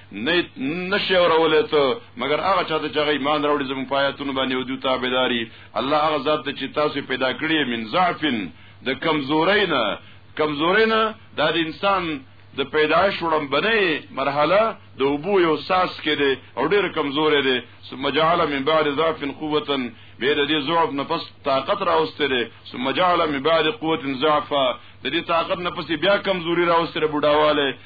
Speaker 1: نه نشي اورولې ته مګر هغه چاته چې هغه ایمان راوړي زموږ پایتونه باندې او دوی تابعداري الله هغه ذات چې تاسو پیدا کړی من ضعفن د کمزورۍ نه کمزورۍ نه د انسان د پیدایش وړم بنې مرحله د وبو یو ساس کې دی او ډېر کمزورې دی ثم جعل من بعد ضعف قوتا به د دې ضعف نه پس طاقت راوستي دی ثم جعل من بعد قوت ضعفا د دې طاقت نه پس بیا کمزوري راوستي بډاواله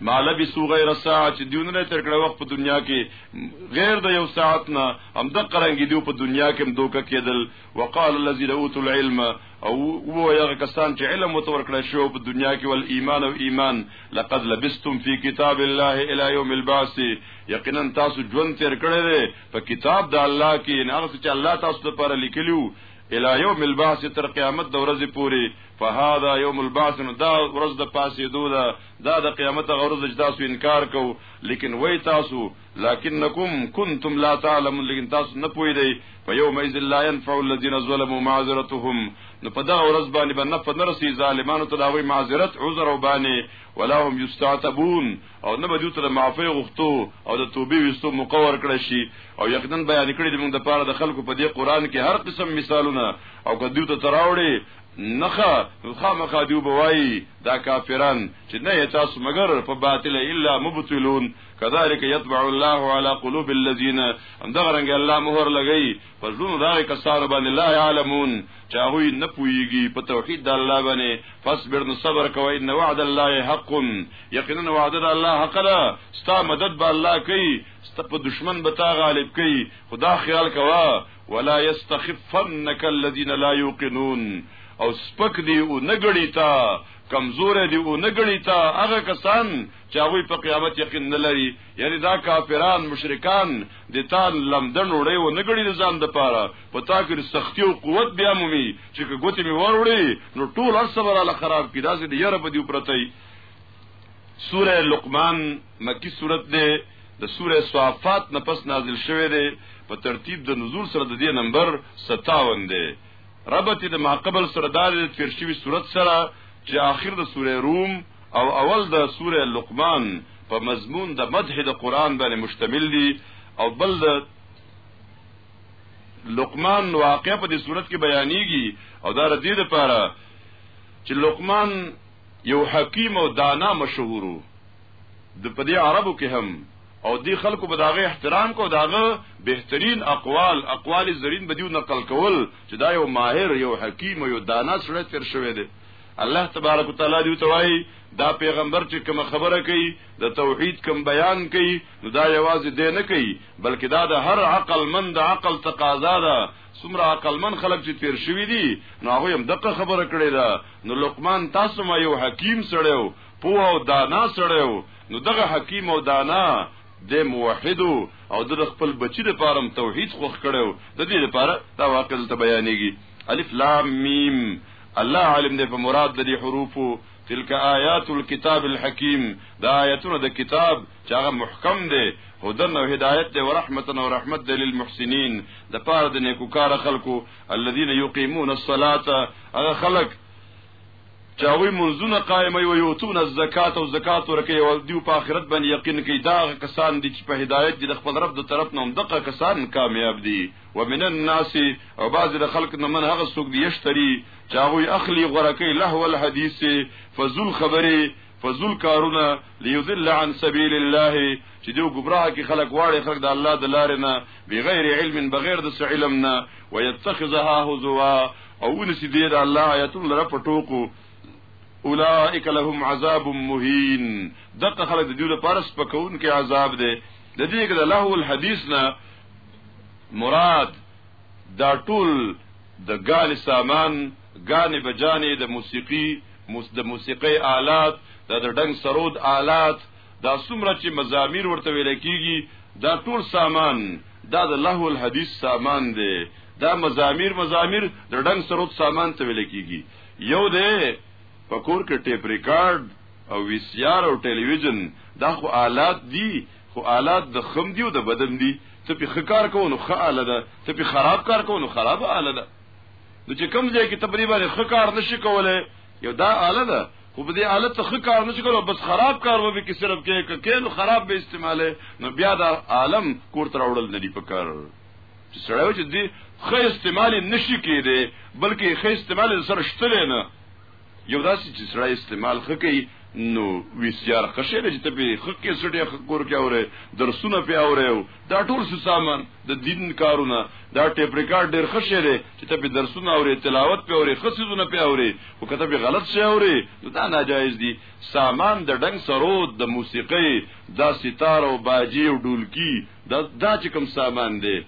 Speaker 1: ما لبسو غیر ساعه چې دیونه نه تر کړه وخت په دنیا کې غیر د یو ساعت نه هم د قرنګي دیو په دنیا کې هم دوکه کېدل وقال الذي لوت العلم او وو هغه کسان چې علم وتور کړه شو په دنیا کې ول ایمان او ایمان لقد لبستم فی کتاب الله الی یوم البعث یقینا تاسو ژوند تر کړه په کتاب د الله کې نه هغه چې الله تاسو لپاره لیکلیو الى يوم البعث تر قیامت د ورځې پورې فهذا يوم البعث نو دا ورځ د پاسې دو دا دا د قیامت غرض چې تاسو انکار کو لیکن وای تاسو لکنکم کنتم لا تعلمون لیکن تاسو نه پوی دی په یوم اذ لا ينفع الذين ظلموا معذرتهم نو په دا ورځ باندې باندې په نرسي ظالمانو ته دا وی معذرت عذر او باندې ولا هم یستعتبون او نه بده تر معافی غوښتو او د توبې وستو مقور کړی شي او یقینا بیان کړی د موږ د پاره د خلکو په دې قران کې هر قسم مثالونه او کدیو ته تراوړي نخه خامخا دیو بوای دا کافران چې نه تاسو مگر په باطل الا مبتلون كذلك يطبع الله على قلوب الذين اندغه رنګ الله مهر لګی په زړونو دا کسانو باندې لا يعلمون چاوی نه پويږي په توحید د الله باندې فاصبر نو صبر کوي ان وعد الله حق یقینا وعد الله حق ده ستا مدد به الله کوي ستا په دشمن به تا غالب کوي خدا خیال کوا ولا يستخفنك الذين لا يوقنون او سپک دی او نګړی تا کمزور دی او نګړی تا هغه کسان چې هغه په قیامت یقین نه لري یعنی دا کافران مشرکان د تا لمدن وړي او نګړی ځان د پاره په تا کې سختی او قوت بیا مومي چې ګوتې می ور وړي نو ټول اصل را خراب کی دا چې یره په دی پرته سوره لقمان مکی صورت دی د سوره صافات نه پس نازل شوه دی په ترتیب د نزول سره د دې نمبر 57 دی ربط د ماقبل سره د تیر شوی صورت سره چې آخر د سوره روم او اول د سوره لقمان په مضمون د مدح د قران باندې مشتمل دي او بل د لقمان واقع په دې صورت کې بیانېږي او دا ردی لپاره چې لقمان یو حکیم او دانا مشهورو د پدې عربو کې هم او دی خلکو به داغه احترام کو داغه بهترین اقوال اقوال زرین بدیو نقل کول چې دا یو ماهر یو حکیم یو دانا سره تر شوی دی الله تبارک وتعالى دی توای دا پیغمبر چې کوم خبره کوي د توحید کوم بیان کوي نو دا یوازې دی نه کوي بلکې دا د هر عقل مند عقل تقاضا ده څومره عقل من خلک چې تیر شوی دي نو هغه هم دغه خبره کړې ده نو لقمان تاسو ما یو حکیم سړیو پوه او دانا سړی و نو دغه حکیم او دانا د موحد او د خپل بچی د پاره توحید خوخ کړو د دې لپاره دا واقع دلته بیانېږي الف لام میم الله عالم دې په مراد د دې حروفو تلک آیات الكتاب الحکیم دا آیتونه د کتاب چې هغه محکم دی هدن او هدایت دی ورحمت او رحمت دی للمحسنین د پاره د نیکوکار خلکو الذين يقيمون الصلاه هغه خلک چې هغوی منځونه قائموي او یوتون الزکات او زکات ورکوي او دیو په آخرت باندې یقین کوي دا کسان دي چې په هدایت دي د خپل رب د طرف نه هم دغه کسان کامیاب دي ومن الناس او بعض د خلق نه من هغه څوک دي یشتري چې هغوی اخلي غره کوي لهو الحدیث فزول خبرې فضول کارونه ليضل عن سبيل الله چې دیو گمراه کی خلق واړي خلق د الله د لارې نه بغیر علم بغیر د علم نه ويتخذها هزوا او نسی دی د الله آیاتون لره پټوکو اولئک لهم عذاب مهین دغه خلق د دیو لپاره سپکون کې عذاب دی د دې کې د لهو الحدیث نه مراد دا ټول د ګانې سامان، ګانې بجانې، د موسیقي، موس د موسیقۍ آلات، د د ډنګ سرود آلات، دا څومره چې مزامیر ورته ویل کیږي، دا ټول سامان دا د لهو الحدیث سامان دی. دا مزامیر مزامیر د ډنګ سرود سامان ته ویل کیږي. یو دی په کور کې ټیپ ریکارډ او وی سی آر او ټلویزیون دا خو آلات دي خو آلات د خم دی او د بدن دی ته په خکار کو نو خه آله ده ته په خراب کار کو نو خراب آله ده نو چې کم ځای کې تقریبا خکار نشي کولای یو دا آله ده خو په دې آله ته خکار نشي کولای بس خراب کار و به کې صرف کې کې نو خراب به استعماله نو بیا دا عالم کور تر وړل نه دی پکار چې سره و چې دی خه استعمال نشي کېده بلکې خه استعمال سره شتل نه یو داسې چې سړی استعمال ښه کوي نو وی سي ار ښه شی دی چې ته پرې ښه کیسټ یې ښه کور کې اورې درسونه پرې اورې او دا ټول څه سامان د دین کارونه دا ټیپ ریکارډ ډېر ښه شی دی چې ته پرې درسونه اورې تلاوت پرې اورې ښه څیزونه پرې اورې خو که ته پرې غلط شی اورې نو دا ناجایز دي سامان د ډنګ سرود د موسیقۍ دا ستار او باجې او ډولکی دا, دا چې کوم سامان دی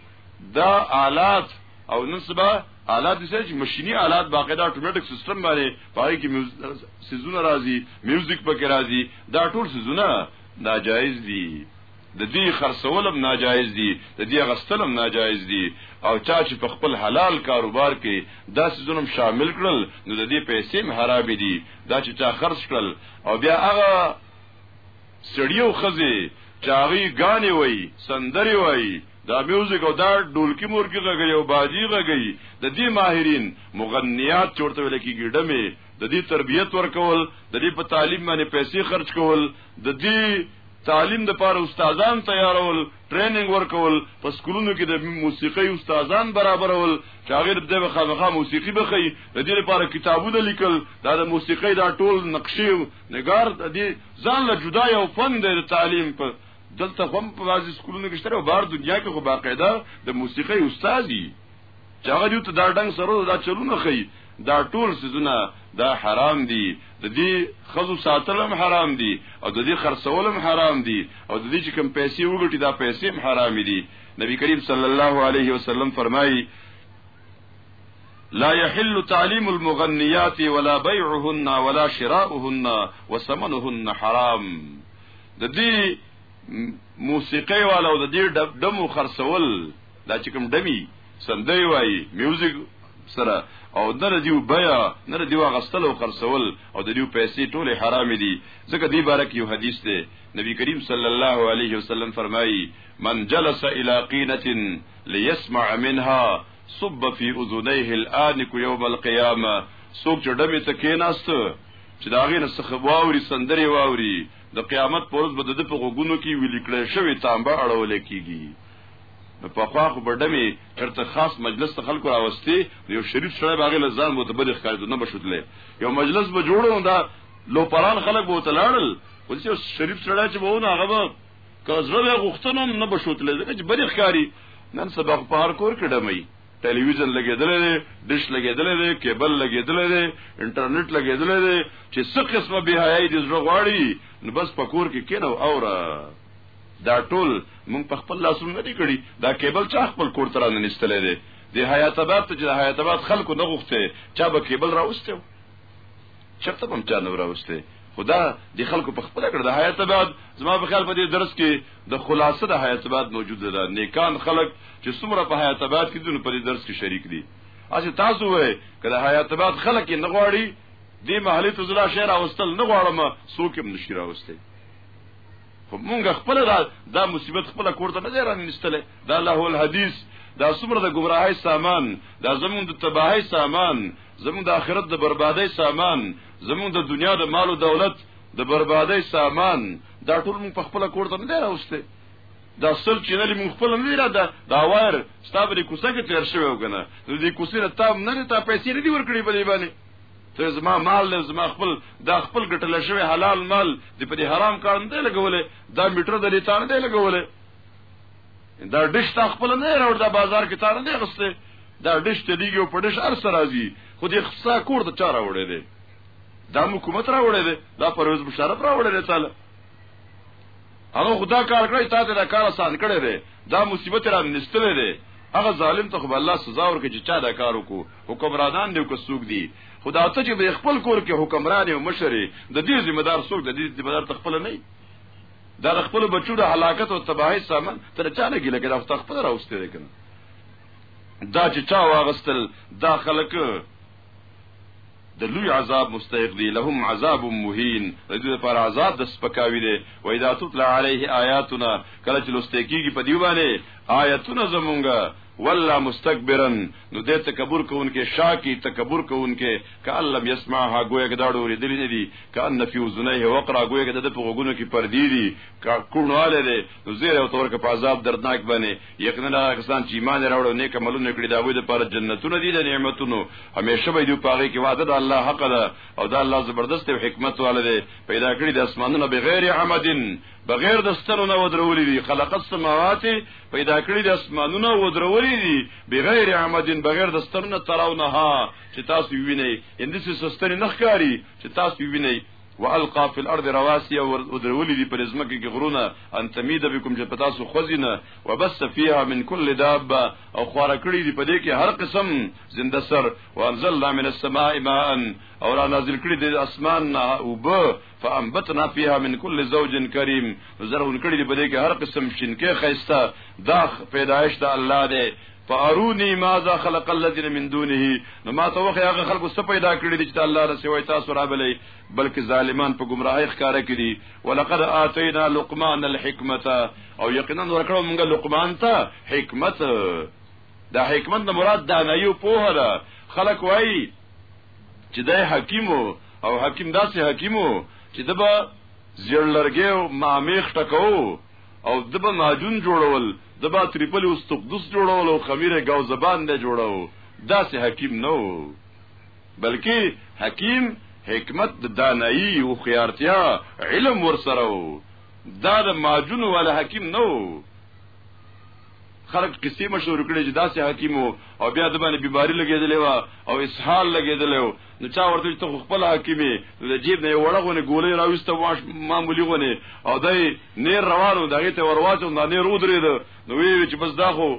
Speaker 1: دا آلات او نسبه آلات دي چې ماشيني آلات باقاعده اتوماتیک سیستم باندې پای کې سيزونه راځي میوزیک پکې راځي دا ټول سيزونه ناجایز دي د دې خرڅولم ناجایز دي د دې غستلم ناجایز دي او چا چې په خپل حلال کاروبار کې دا سيزونه شامل کړل نو د دې پیسې هم حرام دي دا چې چا خرڅ کړل او بیا هغه سړی او خزه چاغي غانې وای سندري وای دا میوزیک او دا ډولکی مورکی غږی او باجی غږی د دې ماهرین مغنیات چورته ویل کیږي ډمه د دې تربیت ورکول د دې په تعلیم باندې پیسې خرج کول د دې تعلیم د پاره استادان تیارول ټریننګ ورکول په سکولونو کې د موسیقي استادان برابرول چې هغه د دغه خامخا موسیقي بخي د دې لپاره کتابونه لیکل دا د موسیقي دا ټول نقشې نګار د دې ځان له جدا یو فن دی د تعلیم په دلته هم په بعضي سکولونو کې شته او بهر دنیا کې خو باقاعده د موسیقۍ استاد دي چې هغه دې ته دا ډنګ سره دا چلونه کوي دا ټول سيزونه دا حرام دي د دې خزو ساتلم حرام دي او د دې خرڅولم حرام دي او د دې چې کم پیسې وګټي دا پیسې هم حرام دي نبی کریم صلی الله علیه وسلم فرمایي لا يحل تعليم المغنيات ولا بيعهن ولا شراؤهن وثمنهن حرام د دې موسیقي والو د دې دمو خرڅول دا چې کوم دمی سندې وایي میوزیک سره او نه دیو بیا نه دیو غستل او خرڅول او د دیو پیسې ټوله حرام دي ځکه دی بارک یو حدیث ته نبی کریم صلی الله علیه وسلم فرمایي من جلس الى قینه ليسمع منها صب في اذنيه الانك يوم القيامه څوک چې ډمه ته کېناست چې دا غي نسخ واوري سندري واوري د قیامت پر ورځ به د په غوګونو کې ویل کړي شوی تانبه اړول کیږي نو په خوا خو بډمه چرته خاص مجلس ته خلکو راوستي یو شریف سره باغې لزان وو ته بده ښکارې نه بشوتلې یو مجلس به جوړو دا لو پران خلک وو ته لاړل ولې شریف سره چې وو نه هغه که زړه غوښتنه هم نه بشوتلې ځکه چې بری ښکاری نن سبا په هر کور کې ډمې ټلویزیون لګیدل دی ډش لګیدل دی کیبل لګیدل دی انټرنیټ لګیدل دی چې څه قسمه بهایي د زړه غواړي نو بس په کور کې کینو اوره دا ټول مونږ په خپل لاسونو نه دی کړی دا کیبل چا خپل کور تر نه نستلې دی د حیات آباد ته چې د حیات آباد خلکو نه غوښته چا به کیبل راوستو چرته په چا نو راوسته خدا د خلکو په خپل کړه د حیات بعد زما په خیال په دې درس کې د خلاصه د حیات بعد موجود ده نیکان خلک چې څومره په حیات بعد کې دونه په دې درس کې شریک دي اسی تاسو وای کله حیات بعد خلک نه غواړي دې محلي ته زلا شعر اوستل نه غواړم څوک هم نشي راوستي خو مونږ خپل دا, دا مصیبت خپل کوړه نه ځای رانیستله دا الله الحدیث دا څومره د گمراهی سامان دا زمونږ د تباهی سامان زموږ د آخرت د بربادۍ سامان زموږ د دنیا د مال او دولت د بربادۍ سامان دا ټول موږ په خپل کور ته نه راوسته دا سل چې نه موږ خپل نه را ده دا وار ستابري کوڅه کې تیر شوی وګنه نو دې کوڅې نه تاب نه تا پیسې نه دی ورکړي په دې باندې ته زما مال له زما خپل دا خپل ګټل شوی حلال مال دې په دې حرام کار نه لګولې دا میټر د لې تان نه لګولې دا ډش تا خپل نه راوړ دا بازار کې تار نه غسته دا ډش ته دیږي او په ډش ار سره راځي خو دې خصا کور ته چاره وړې دي دا حکومت را وړې دي دا پرویز مشرف را وړې دي تعالی هغه خدا کار کړی تا ته دا کار آسان کړی دی دا مصیبت را نستلې دی هغه ظالم ته خو الله سزا ورکړي چې چا دا کار وکړو حکمرانان دی کو سوق دی خدا ته چې د خپل کور کې حکمران او مشري د دې ذمہ دار سوق د دې ذمہ دار تخپل نه دا د خپل بچو د هلاکت او تباہی سامان تر چا نه ګیله کړه خو خپل راوستي دی کنه دا چې چا واغستل دا خلک د لوی عذاب مستحق دي لهم عذاب مهین د دې لپاره عذاب د سپکاوی دی و اذا تطلع علیه آیاتنا کله چې لوستې کیږي په دی باندې آیاتونه زمونږه ولا مستكبرا نو دې تکبر کوونکې شاکی تکبر کوونکې کأن لم يسمعها گویا کې دا ډورې دلی نه دي کأن فی وزنه وقرا گویا کې د په غوګونو کې پردي دي کړهاله دې نو زیر او تور کې په عذاب دردناک باندې یقینا کسان چې ایمان راوړو نیک عملونه کړی دا وې د پر جنتونه دي د نعمتونو همیشه به دې پاره کې وعده د الله حق ده او دا الله زبردست حکمت والده پیدا کړی د اسمانونو بغیر عمدن بغیر د ستنو نه ودرولې دي خلق السماوات پیدا کړی د اسمانونو ودرولې دي بغیر عمدن بغیر د ستنو نه تراونه چې تاسو وینئ اندې څه سستنې نه ښکاری چې تاسو وینئ والقا فی الارض رواسیا ودرولې دي پر ځمکه کې غرونه ان تمید بكم چې پتا سو خوزینه وبس فیها من کل دابه او خوار کړی دي په دې کې هر قسم زنده سر وانزلنا من السماء ماء او را نازل کړی دي اسمان نه او به فانبتنا فيها من كل زوج كريم زرغون کړي دي بده کې هر قسم شینکه خيسته دا پیدایش د الله دی فارونی ماذا خلق الذين من دونه نو ما ته وخه هغه خلکو څه پیدا کړی دي چې الله رسي وای تاسو را بلې بلکې ظالمان په گمراهی ښکارا کړي ولقد اتینا لقمان الحکمت او یقینا ورکړو موږ لقمان ته حکمت دا حکمت نه مراد دانایو په هره خلک وای چې دای حکیم او حکیم داسې حکیم چې دبا زیړ لرګي او مامیخ ټکو او دبا ماجون جوړول دبا تریپل او استقدس جوړول او خمیره گاو زبان نه جوړو داسې حکیم نه وو بلکې حکیم حکمت د دانایی او خيارتیا علم ورسره وو دا د ماجون ولا حکیم نه وو خلک قصې مشهور کړي چې داسې حکیم او بیا د باندې بیماری لګېدلې و او اسهال لګېدلې و نو چا ورته چې ته خپل حکیمې د جیب نه وړه غونه ګولې راوسته واش معمولی غونه او دای نیر روانو دغه ته ورواچو نه نیر ودرېد نو وی چې بس دا خو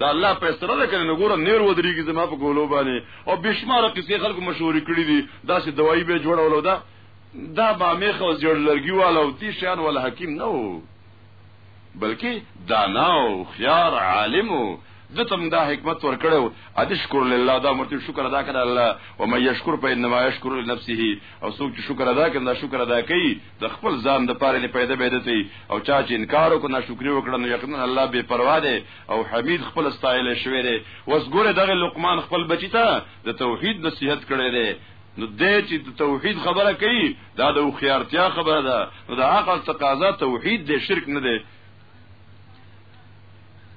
Speaker 1: دا الله په سره ده کنه ګوره نیر ودرېږي زما په ګولو باندې او بشمار قصې خلکو مشهور کړي دي داسې دوايي به جوړولو دا دا با میخه او جوړ لرګي والو دي شان ول حکیم نه وو بلکې دانا او خيار عالم د تم دا حکمت ور کړو ا دې شکر لله دا مرتب شکر ادا کړه الله او مې شکر په انما شکر لنفسه او څوک چې شکر ادا کړي دا شکر ادا کوي د خپل ځان د پاره نه پیدا به دي او چا چې انکار وکړ نه شکر وکړ نو یقینا الله بے پروا دی او حمید خپل استایل شوی دی وس ګوره دغه لقمان خپل بچی ته د توحید نصیحت کړی دی نو دې چې توحید خبره کوي دا د هوښیارتیا خبره ده نو د عقل تقاضا توحید دی شرک نه دی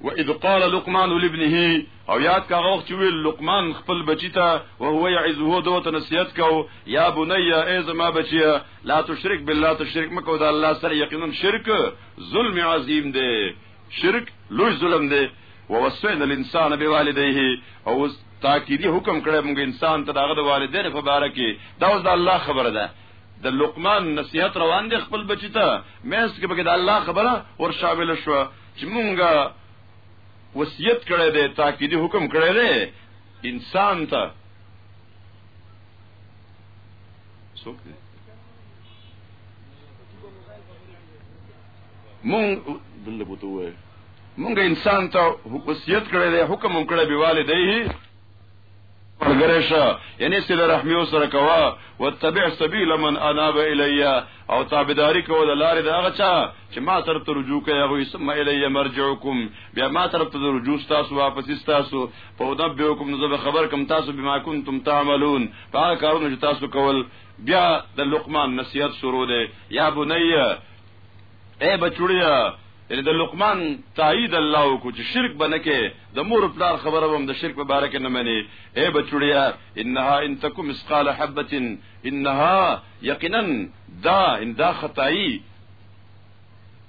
Speaker 1: و اذ قال لقمان لابنه او یاد کا غوښ چې ویل لقمان خپل بچی ته او هو یعزه دو ته نصیحت کو یا بنیا ای زما بچیا لا تشرک بالله تشرک مکو دا الله سره یقینا شرک ظلم عظیم دی شرک لوی ظلم دی ووصینا الانسان بوالديه او تاکیدی حکم کړی موږ انسان ته داغه د والدین په باره کې دا اوس د الله خبره ده د لقمان نصیحت روان دی خپل بچی ته مېس کې بګد الله خبره ور شامل شو چې مونږه وصیت کړی دی تاکیدی حکم کړی دی انسان ته څوک دی مونږ دلته بوته وای مونږ انسان ته وصیت کړی دی حکم هم کړی بیواله دی پرګرشه یعنی سره رحمی او سره کوا وتبع سبیل من اناب الیا او تابعداری کو د لارې دا غچا چې ما تر ته رجوع کوي هغه اسم الی مرجعکم بیا ما تر ته رجوع تاسو واپس تاسو په ودب به کوم نو خبر کوم تاسو بما کنتم تعملون په کارونه چې تاسو کول بیا د لقمان نصیحت شروع ده یا بنیه اے بچوړیا یعنی د لقمان تایید الله کو چې شرک بنه کې د مور پلار خبره هم د شرک په باره کې نه مني اے بچوړیا انها ان تکم مسقال حبه انها یقینا دا ان دا خدای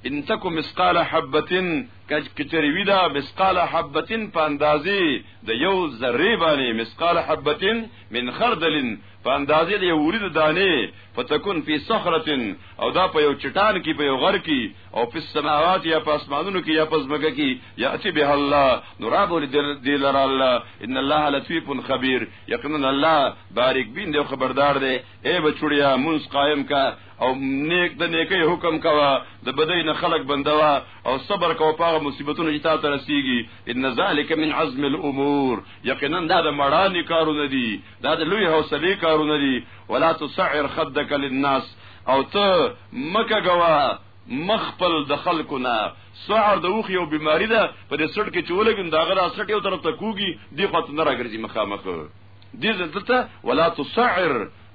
Speaker 1: ان تکم مسقال حبه کج کچری وی دا مسقال حبه په اندازې د یو ذره باندې مسقال حبه من خردل په اندازې د یو ورید دانې فتكون فی صخره او دا په یو چټان کې په یو غر کې او په سماوات یا په اسمانونو کې یا په زمګه کې یاتی به الله نوراب ول دی لره الله ان الله لطیف خبیر یقینا الله بارک بین دی خبردار دی ای بچړیا منس قائم کا او نیک د نیکی حکم کوا د بدی نه خلق بندوا او صبر کو پاغه مصیبتونو چې تاسو رسیږي ان ذالک من عزم الامور یقینا دا د مړانی کارونه دي دا د لوی حوصلې کارونه دي ولا تصعر خدك للناس او ته مکه غوا مخپل د خلکو نه سعر د اوخ یو بیماری ده په دې سټ کې چولګم دا غره سټ یو طرف ته کوګي دی خو ته نه راګرځي مخامخ دې دلته ولا تصعر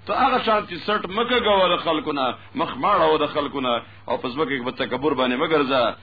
Speaker 1: ته هغه شانتي سټ مکه غوا د خلکو نه مخ ماړه او د خلکو نه او پس مکه په تکبر باندې مګرځه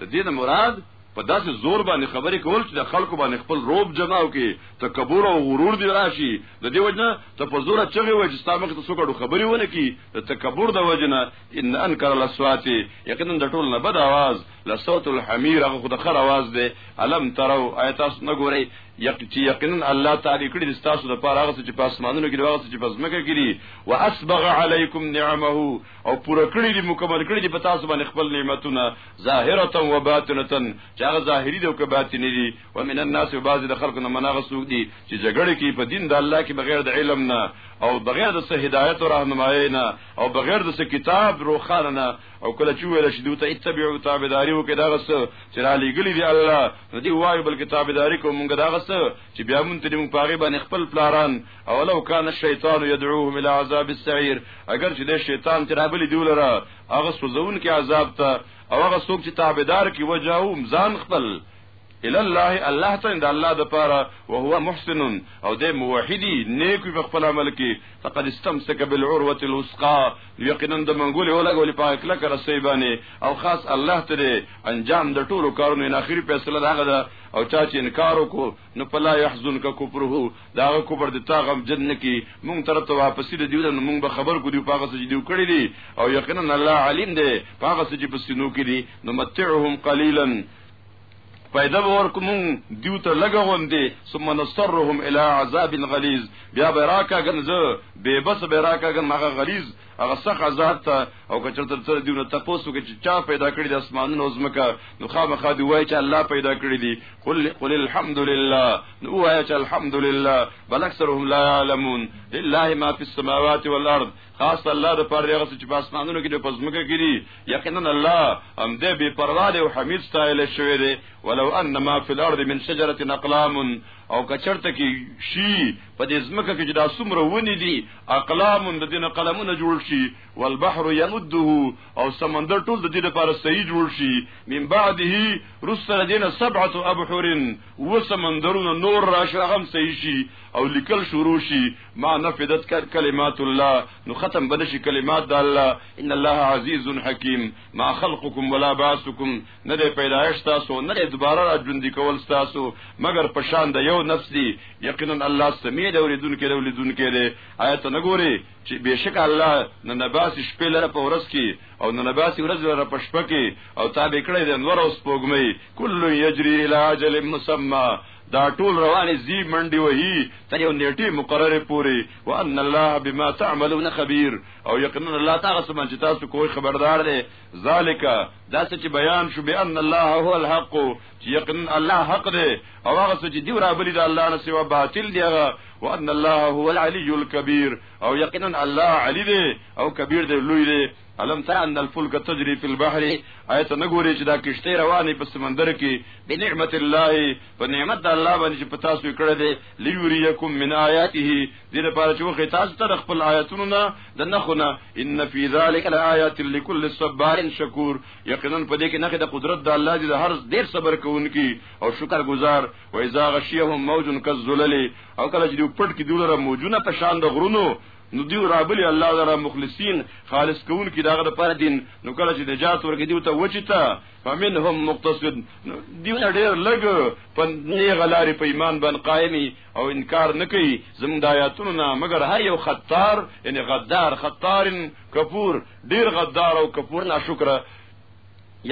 Speaker 1: د دې نه مراد په داسې زور باندې خبرې کول چې د خلکو باندې خپل روب جمع وکړي تکبر او غرور دی راشي د دې وجنه ته په زور چغې وای چې ستاسو مخ ته څوک خبرې ونه کی د تکبر د وجنه ان انکر الاصوات یقینا د ټول نه بد आवाज لصوت الحمیر هغه خود خر आवाज دی الم ترو آیات اس نه ګوري یقتی یقینا الله تعالی کړی د تاسو د پاره هغه چې په اسمانونو کې د هغه چې په ځمکه کې دي واسبغ علیکم نعمه او پوره کړی دی مکمل کړی دی په تاسو باندې خپل نعمتونه ظاهرتا و باطنتا چې هغه ظاهری دی او که باطنی دی و من الناس و بعض د خلکو نه مناغه سوق دی چې جګړه کوي په دین د الله کې بغیر د علم نه او بغیر د هدایت او راهنمایۍ نه او بغیر د کتاب روخانه نه او کله چې ویل شي دوی ته اتبعوا تابعداري وکړي دا غس چې را لېګلې دی الله نو دی وایي بل کتابداري کوم موږ دا غس چې بیا مونږ ته موږ پاغي باندې خپل پلاران او لو کان الشیطان یدعوهم الى عذاب السعیر اگر چې د شیطان ترابلی دی ولره هغه سوزون کې عذاب ته او هغه څوک چې تابعدار کی وجاوم ځان خپل الى الله الله ته د الله د پاره او هو محسن او د موحدی نیک په خپل عمل کې فقد استمسك بالعروه الوثقا یقینا د منګول ولا ګول په کله کر سیبانه او خاص الله ته انجام د ټولو کارونو اخیری فیصله داغه ده او چا چې انکار وکړو نو پلا يحزن کا کوپره دا کوپر د تا غم جن کی مونږ تر ته واپس دي دیو نو مونږ به خبر کو دی پاغه سجدي دیو کړی دی او یقینا الله علیم دی پاغه سجدي پس نو کی دی نو متعهم قليلا پیدا ور کوم دیو ته لګون دی ثم نصرهم الى عذاب غلیظ بیا براکا گنز بے بس براکا گن هغه غلیظ هغه څخه آزاد ته او کچر تر تر دیونه تاسو کې چې چا پیدا کړی د اسمانونو او زمکه نو خامخا دی وای چې الله پیدا کړی دی قل قل الحمد لله نو وای چې الحمد لله بل اکثرهم لا يعلمون لله ما في السماوات والارض خاص الله د پاره هغه چې په اسمانونو کې د پزمکه کړي یقینا الله هم دې بے پروا دی او حمید ستایل شوی دی ولو ان ما فی الارض من شجره اقلام او کچرته کې شی په دې ځمکه کې چې دا څومره ونې دي اقلام د دې نه قلمونه جوړ شي والبحر يمده او سمندر ټول د دې لپاره صحیح جوړ شي من بعده رسل دینه سبعه ابحر و سمندرونه نور راشه هم صحیح شي او لیکل شروع شي ما نفدت کلمات الله نو ختم بنشي کلمات د الله ان الله عزیز حکیم ما خلقکم ولا بعثکم نه د پیدایش تاسو نه د دوباره را ژوند کول تاسو مګر په شان د یو نفس دی یقینا الله سمیع دی اوریدونکو دی اولیدونکو دی آیت نه ګوري چې بشک الله نه نباس شپې لره په ورځ کې او نه نباس ورځ لره په شپه کې او تابع کړی د انور او سپوږمۍ کل یجری الی اجل مسمى دا ټول روانې زی منډي وهي تر یو نیټه مقرره پوري وان الله بما تعملون خبير او یقینا الله تعالی سبحانه چې تاسو کوی خبردار دی ذالک دا څه چې بیان شو به ان الله هو الحق چې یقین الله حق دی او هغه څه چې دی را بلی د الله نه سوا باطل دی هغه وان الله هو العلی الكبير او یقینا الله علی دی او کبیر دی لوی دی علم تر ان الفلك تجري في البحر ایت نګوري چې دا کشته رواني په سمندر کې بنعمت الله په نعمت الله باندې چې پتا سو کړه دې ليوريكم من آیاته دې لپاره چې وخت تاسو ته خپل آیاتونو نه د نخونه ان فی ذلک لآیات لكل صبار شکور یقینا په دې کې نه د قدرت د الله دی د هر ډیر صبر کوونکی او شکر گزار و اذا غشیهم موج کذلل او کله چې دوی پټ کې دوی را موجونه په شان د غرونو نو دیو رابلی الله لرا مخلصین خالص کون کی داغه پر دین نو کله چې نجات ورګی دیو ته وچتا فمنهم مقتصد دیو ډیر لګ په نه غلارې په ایمان باندې قائمي او انکار نه کوي زموږ د آیاتونو نه مګر هر یو خطار یعنی غدار خطار کفور ډیر غدار او کفور ناشکر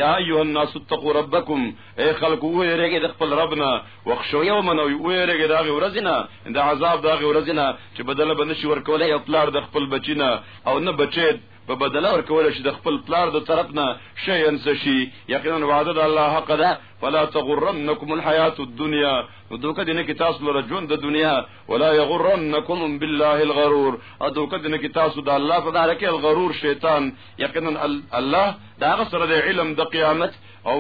Speaker 1: یا ایها الناس اتقوا ربکم اے خلق او یریګه د خپل ربنا وخشو یوم نو او یریګه دغه ورځنا د عذاب دغه ورځنا چې بدل بند شي ورکولای او پلار د خپل بچینا او نه بچی په بدل ور کول شي د خپل پلار د طرف نه شي انس شي یقینا وعده د الله حق ده فلا تغرنکم الحیات الدنیا نو دوکه دینه کې تاسو لره ژوند د دنیا ولا یغرنکم بالله الغرور ا دوکه دینه کې تاسو د الله په دار کې الغرور شیطان یقینا الله دا سره د علم د قیامت او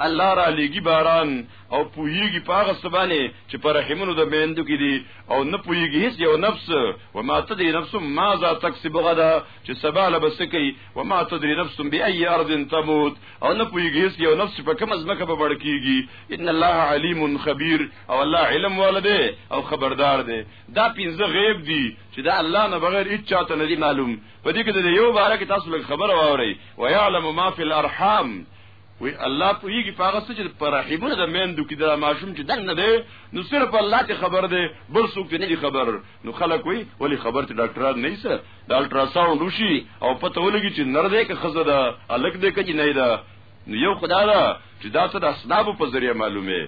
Speaker 1: الله را لګي باران او پوهیږي پاغه سبانه چې پر رحمونو د میندو کې دي او نه پوهیږي هیڅ یو نفس و ما تدې نفس ما ذا تکسب غدا چې سبا له بس کوي و ما تدري نفس بأي ارض تموت او نه پويږي هیڅ یو نفس په کوم ځمکه به بړ کیږي ان الله علیم خبير او الله علم والده او خبردار دی دا پنځه غیب دي چې دا الله نه بغیر هیڅ چاته نه دي معلوم په دې کې د یو باره کې تاسو لږ خبر واوري ويعلم ما في الارحام وی الله پویږي پاغه څه چې پر رحمونه د میندو کې د ماشوم چې دنه دی نو صرف الله ته خبر دی بل څوک نه دی خبر نو خلک وی ولی خبر ته ډاکټران نه ایسه د الټراساوند وشي او پته ولګي چې نر دی که خزه ده الګ دی که نه ده نو یو خدای دا چې دا څه د اسناب په ذریعہ معلومه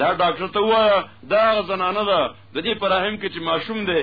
Speaker 1: دا ډاکټر ته وایا دا زنانه ده د دې پر رحم کې چې ماشوم دی